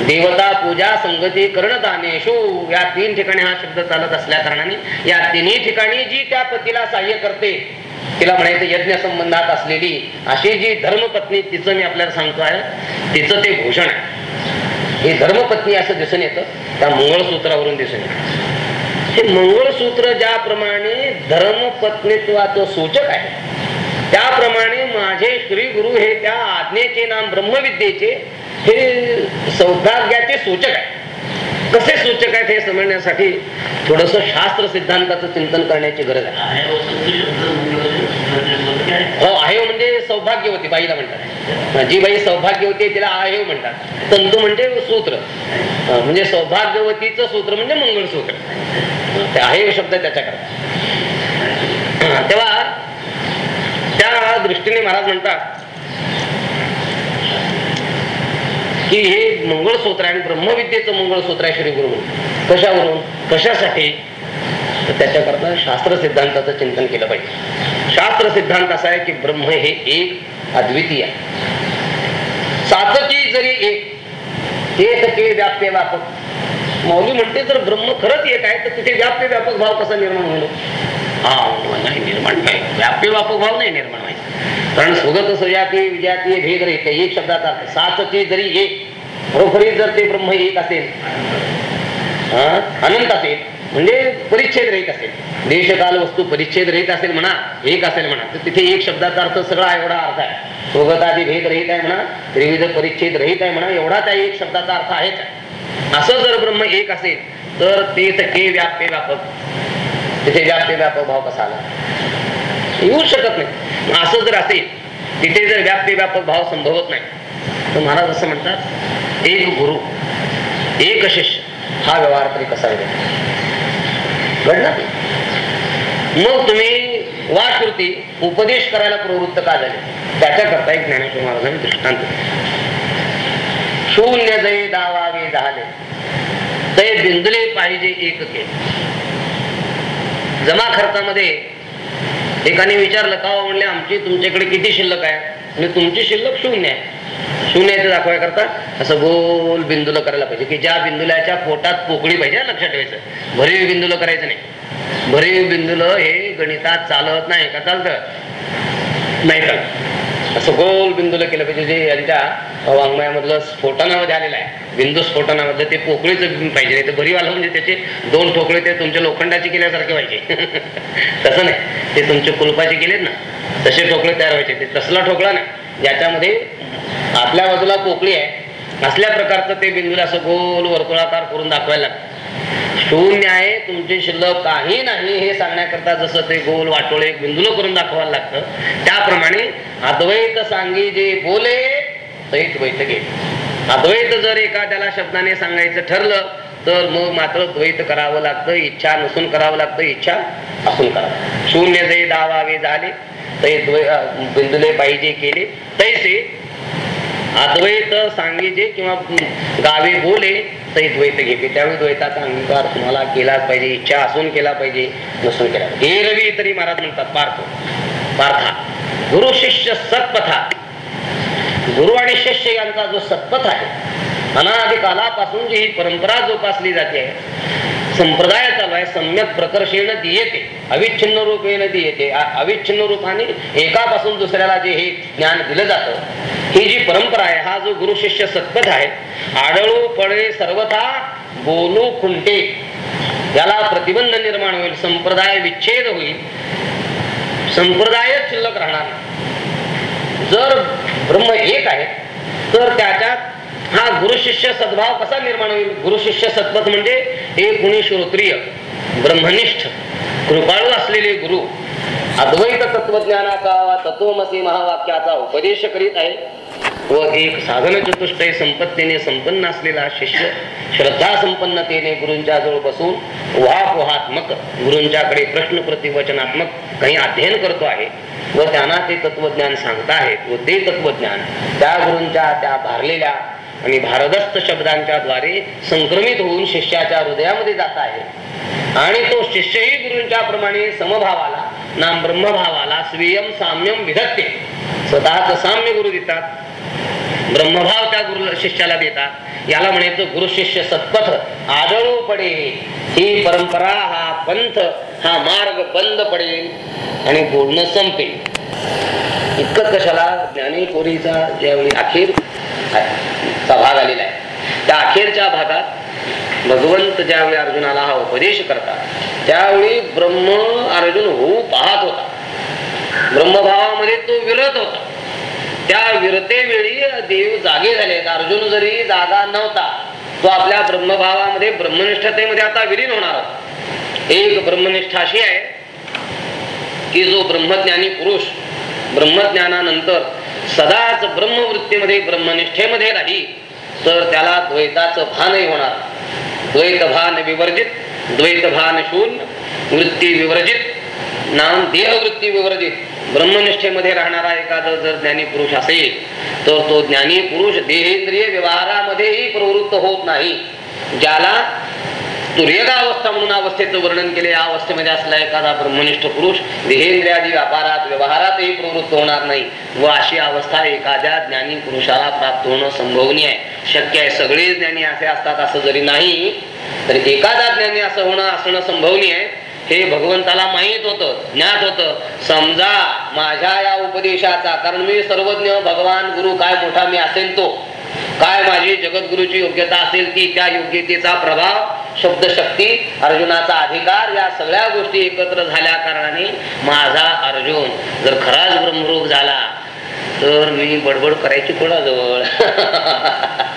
[SPEAKER 1] देवता पूजा संगती करण या तीन ठिकाणी हा शब्द चालत असल्या कारणाने या तिन्ही ठिकाणी जी त्या पतीला सहाय्य करते तिला म्हणायचं यज्ञ संबंधात असलेली अशी जी धर्मपत्नी तिचं मी आपल्याला सांगतो आहे तिचं ते भूषण आहे. ही धर्मपत्नी असं दिसून येतं त्या मंगळसूत्रावरून दिसून येतं. हे मंगळसूत्र ज्याप्रमाणे धर्मपत्नीत्वाचं सूचक आहे त्याप्रमाणे माझे श्री गुरु हे त्या आज्ञेचे नाम ब्रह्मविद्येचे हे सौभाग्याचे सूचक आहे कसे सूचक आहेत हे समजण्यासाठी थोडस शास्त्र सिद्धांताचं चिंतन करण्याची गरज आहे. हो आहे? म्हणजे सौभाग्यवती बाईला म्हणतात. जी बाई सौभाग्यवती तिला आहे म्हणतात. तंतू म्हणजे सूत्र. म्हणजे सौभाग्यवतीचं सूत्र म्हणजे मंगळसूत्र. ते आहे शब्द त्याच्याकडे. तेव्हा दृष्टीने महाराज म्हणतात की हे मंगळसूत्र आणि ब्रह्मविद्येचं मंगळसूत्र आहे श्री गुरु कशावरून? कशासाठी? तर त्याच्याकरता शास्त्र सिद्धांताचं चिंतन केलं पाहिजे. शास्त्र सिद्धांत असा आहे की ब्रह्म हे एक अद्वितीय आहे. सातकी जरी एक ते व्याप्य व्यापक. मौली म्हणते जर ब्रह्म खरंच एक आहे तर तिथे व्याप्य व्यापक भाव कसा निर्माण होईल? हा नाही निर्माण नाही व्याप्य व्यापक भाव नाही निर्माण व्हायचा. कारण स्वगत सजाती विजाती भेद रहित एक शब्दाचा अर्थ सातची जरी एक खरोखरी जर ते ब्रह्म एक असेल हा, अनंत असेल म्हणजे परिच्छेद रहित असेल देशकाल वस्तू परिच्छेद रहित असेल म्हणा एक असेल म्हणा तर तिथे एक शब्दाचा अर्थ सगळा एवढा अर्थ आहे स्वगतादी भेद रहित आहे म्हणा त्रिविध परिच्छेद रहित आहे म्हणा एवढा त्या एक शब्दाचा अर्थ आहेच. असं जर ब्रह्म एक असेल तर ते के व्याप्य व्यापक. तिथे व्याप्य व्यापक भाव कसा आला? येऊ शकत नाही. असं जर असेल तिथे जर व्याप्य व्यापक भाव संभवत नाही तर महाराज असं म्हणतात एक गुरु एक शिष्य हा व्यवहार तरी कसा घडला घडणार मग तुम्ही वाकृती उपदेश करायला प्रवृत्त का झाले? त्याच्याकरता एक ज्ञानेश्वर महाराजांनी दृष्टांत शून्य जय दावावे झाले. ते बिंदले पाहिजे एक केले जमा खर्चामध्ये एकाने विचारलं का हो? म्हणले आमची तुमच्याकडे किती शिल्लक आहे? म्हणजे तुमची शिल्लक शून्य आहे. शून्याचं दाखवाय करता? असं गोल बिंदूला करायला पाहिजे की ज्या बिंदुलाच्या पोटात पोकळी पाहिजे लक्षात ठेवायचं. भरीव बिंदूला करायचं नाही. भरीव बिंदुलं हे गणितात चालत नाही का चालतं? नाही का असं गोल बिंदूला केलं पाहिजे जे यांच्या वाङ्मयामधलं स्फोटनामध्ये आलेलं आहे. बिंदू स्फोटनामधलं ते पोकळीचं पाहिजे नाही तर भरीव आलं म्हणजे त्याचे दोन ठोकळे ते तुमच्या लोखंडाचे केल्यासारखे पाहिजे तसं नाही. ते तुमचे कुलपाचे केलेत ना तसे ठोकळे तयार व्हायचे. ते तसला ठोकळा नाही. ज्याच्यामध्ये आपल्या बाजूला पोकळी आहे असल्या प्रकारचं ते बिंदूला असं गोल वर्तुळाकार करून दाखवायला लागतं. शून्य आहे तुमचे शिल्लक काही नाही हे सांगण्याकरता जसं ते गोल वाटोळे बिंदूला करून दाखवायला लागतं त्याप्रमाणे अद्वैत सांगी जे बोले तैत द्वैत घे अद्वैत जर एखाद्याला शब्दाने सांगायचं ठरलं तर मग मात्र द्वैत करावं लागतं इच्छा नसून करावं लागतं इच्छा असून करावं शून्य जे दावावे झाले ते बिंदुले पाहिजे केले तैसे अद्वैत सांगीचे किंवा गावे बोले ते द्वैत घेते. त्यावेळी द्वैताचा अंगीकार तुम्हाला केलाच पाहिजे इच्छा असून केला पाहिजे नसून केला एरवी तरी महाराज म्हणतात पार्थ. पार्था. गुरु शिष्य सत्पथा. गुरु आणि शिष्य यांचा जो सतपथ आहे अनादिकालापासून जी ही परंपरा जोपासली जाते संप्रदाय चालू आहे सम्यक प्रकर्षेण दियेते अविच्छिन्न रूपेन दियेते अ- अविच्छिन्न रूपाने एकापासून दुसऱ्याला जे हे ज्ञान दिलं जातं ही जी परंपरा आहे हा जो गुरु शिष्य सतपथ आहे आढळू पडे सर्वथा बोलू खुंटे याला प्रतिबंध निर्माण होईल संप्रदाय विच्छेद होईल संप्रदायच शिल्लक राहणार जर ब्रह्म एक आहे. तर त्याच्यात हा गुरु शिष्य सद्भाव कसा निर्माण होईल? गुरु शिष्य सद्पथ म्हणजे एक गुणी श्रोत्रिय ब्रह्मनिष्ठ कृपाळू असलेले गुरु. अद्वैत तत्वज्ञानाचा तत्वमसी महावाक्याचा उपदेश करीत आहे. व एक साधन चतुष्टय संपत्तीने संपन्न असलेला शिष्य श्रद्धा संपन्नतेने गुरूंच्या जवळ बसून वापोहात्मक गुरूंच्याकडे प्रश्न प्रतिवचनात्मक काही अध्ययन करतो आहे. व त्यांना ते तत्वज्ञान सांगता आहेत व ते तत्वज्ञान त्या गुरूंच्या त्या भारलेल्या आणि भारदस्त शब्दांच्या द्वारे संक्रमित होऊन शिष्याच्या हृदयामध्ये जात आहे. आणि तो शिष्यही गुरूंच्या प्रमाणे समभावाला नाम ब्रह्मभावाला स्वीयम साम्यम विधत्ते. स्वतःच साम्य गुरु देतात. ब्रह्मभाव त्या गुरु शिष्याला देतात. याला म्हणायचं गुरु शिष्य सत्पथ आदळू पडे. ही परंपरा हा पंथ हा मार्ग बंद पडेल आणि पूर्ण संपेल. इतकं कशाला ज्ञानेश्वरीचा ज्यावेळी अखेर भाग आलेला आहे. त्या अखेरच्या भागात भगवंत ज्यावेळी अर्जुनाला हा उपदेश करतात त्यावेळी ब्रह्म अर्जुन होऊ पाहत होता. ब्रह्मभावामध्ये तो विरत होता. त्या विरतेवेळी देव जागे झाले. अर्जुन जरी जागा नव्हता तो आपल्या ब्रह्मभावामध्ये ब्रह्मनिष्ठतेमध्ये आता विलीन होणार होता. एक ब्रह्मनिष्ठा अशी आहे की जो ब्रह्मज्ञानी पुरुष ब्रह्मज्ञानानंतर सदाच ब्रह्मवृत्तीमध्ये ब्रह्मनिष्ठेमध्ये राहील. तर त्याला द्वैताचं भानही होणार. द्वैत भान विवर्जित द्वैत भान शून्य वृत्ती विवर्जित नाम देहवृत्ती विवर्जित. ब्रह्मनिष्ठेमध्ये राहणारा एखादा जर ज्ञानी पुरुष असेल तर तो ज्ञानी पुरुष देहेंद्रिय व्यवहारामध्येही प्रवृत्त होत नाही. ज्याला तुर्यगा अवस्था म्हणून अवस्थेचं वर्णन केले या अवस्थेमध्ये असला एखादा ब्रह्मनिष्ठ पुरुष देहेंद्रियादी व्यापारात व्यवहारातही प्रवृत्त होणार नाही. व अशी अवस्था एखाद्या ज्ञानी पुरुषाला प्राप्त होणं संभवनीय आहे. शक्य आहे सगळे ज्ञानी असे असतात असं जरी नाही तर एखादा ज्ञानी असं होणं असणं संभवनीय आहे. हे भगवंताला माहीत होतं ज्ञात होतं. समजा माझ्या या उपदेशाचा कारण मी सर्वज्ञ भगवान गुरु काय मोठा मी असेल तो. काय माझी जगद्गुरूची योग्यता असेल ती त्या योग्यतेचा प्रभाव शब्दशक्ती अर्जुनाचा अधिकार या सगळ्या गोष्टी एकत्र झाल्या कारणाने माझा अर्जुन जर खराच ब्रह्मरूप झाला तर मी बडबड करायची कोणाजवळ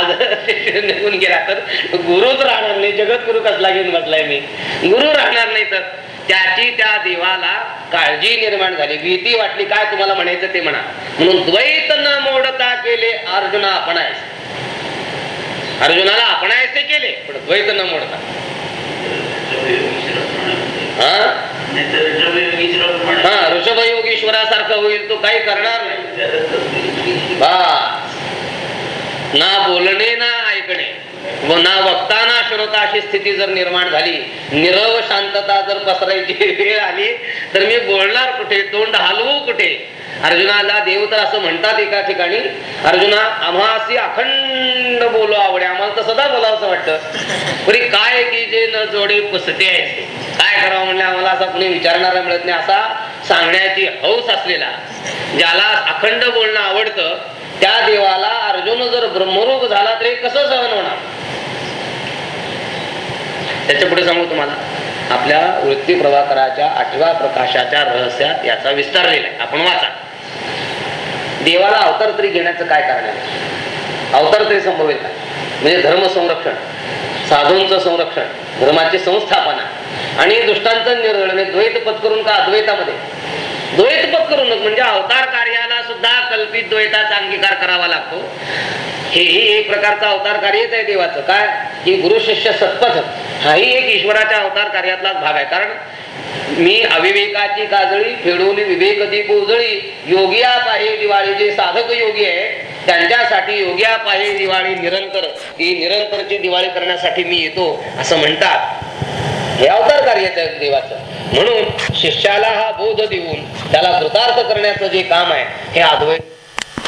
[SPEAKER 1] शिष्य निघून गेला तर गुरुच राहणार नाही जगद्गुरु कसला घेऊन बसलाय मी? गुरु राहणार नाही तर. त्याची त्या देवाला काळजी निर्माण झाली. भीती वाटली काय तुम्हाला म्हणायचं ते म्हणा. म्हणून द्वैत न मोडता केले अर्जुना आपणायस अर्जुनाला आपणायचे केले पण द्वैत न मोडता. हा? ऋषभ योगीश्वरासारखं होईल तो काही करणार नाही. ना बोलणे ना ऐकणे. व ना वक्ता ना श्रोता अशी स्थिती जर निर्माण झाली निरव शांतता जर पसरायची वेळ आली तर मी बोलणार कुठे? तोंड हलवू कुठे? अर्जुनाला देव तर असं म्हणतात एका ठिकाणी अर्जुना आम्हासी अखंड बोलू आवडे. आम्हाला तर सदा बोलावं असं वाटतं. तरी काय की जे न जोडे पुसते आहे काय करावं म्हणले? आम्हाला असा कुणी विचारणारा मिळत नाही. असा सांगण्याची हौस असलेला ज्याला अखंड बोलणं आवडतं त्या देवाला अर्जुन जर ब्रह्मरूप झाला तरी कसं सहन होणार? त्याच्या पुढे सांगू तुम्हाला. आपल्या वृत्ती प्रभाकराच्या आठव्या प्रकाशाच्या रहस्यात याचा विस्तार लिहिलाय. आपण वाचा. देवाला अवतार तरी घेण्याचं काय कारण आहे? अवतार तरी संभवेल का म्हणजे धर्म संरक्षण साधूंचं संरक्षण धर्माची संस्थापना आणि दुष्टांचं निर्णय द्वैत पत्करून का अद्वैतामध्ये? द्वैत पत्करूनच म्हणजे अवतार कार्याला सुद्धा कल्पित द्वैताचा अंगीकार करावा लागतो. हेही एक प्रकारचं अवतार कार्यच आहे देवाचं. काय? की गुरु शिष्य सत्पथ. हाही एक ईश्वराच्या अवतार कार्यातलाच भाग आहे. कारण मी अविवेकाची काजळी फेडून विवेक दीप उजळी योगिया पाहे दिवाळी जे साधक योगी आहे त्यांच्यासाठी योग्या पाहे दिवाळी निरंतर ही निरंतरची दिवाळी करण्यासाठी मी येतो असं म्हणतात. हे अवतार कार्य आहे देवाचं. म्हणून शिष्याला हा बोध देऊन त्याला कृतार्थ करण्याचं जे काम आहे हे अद्वैत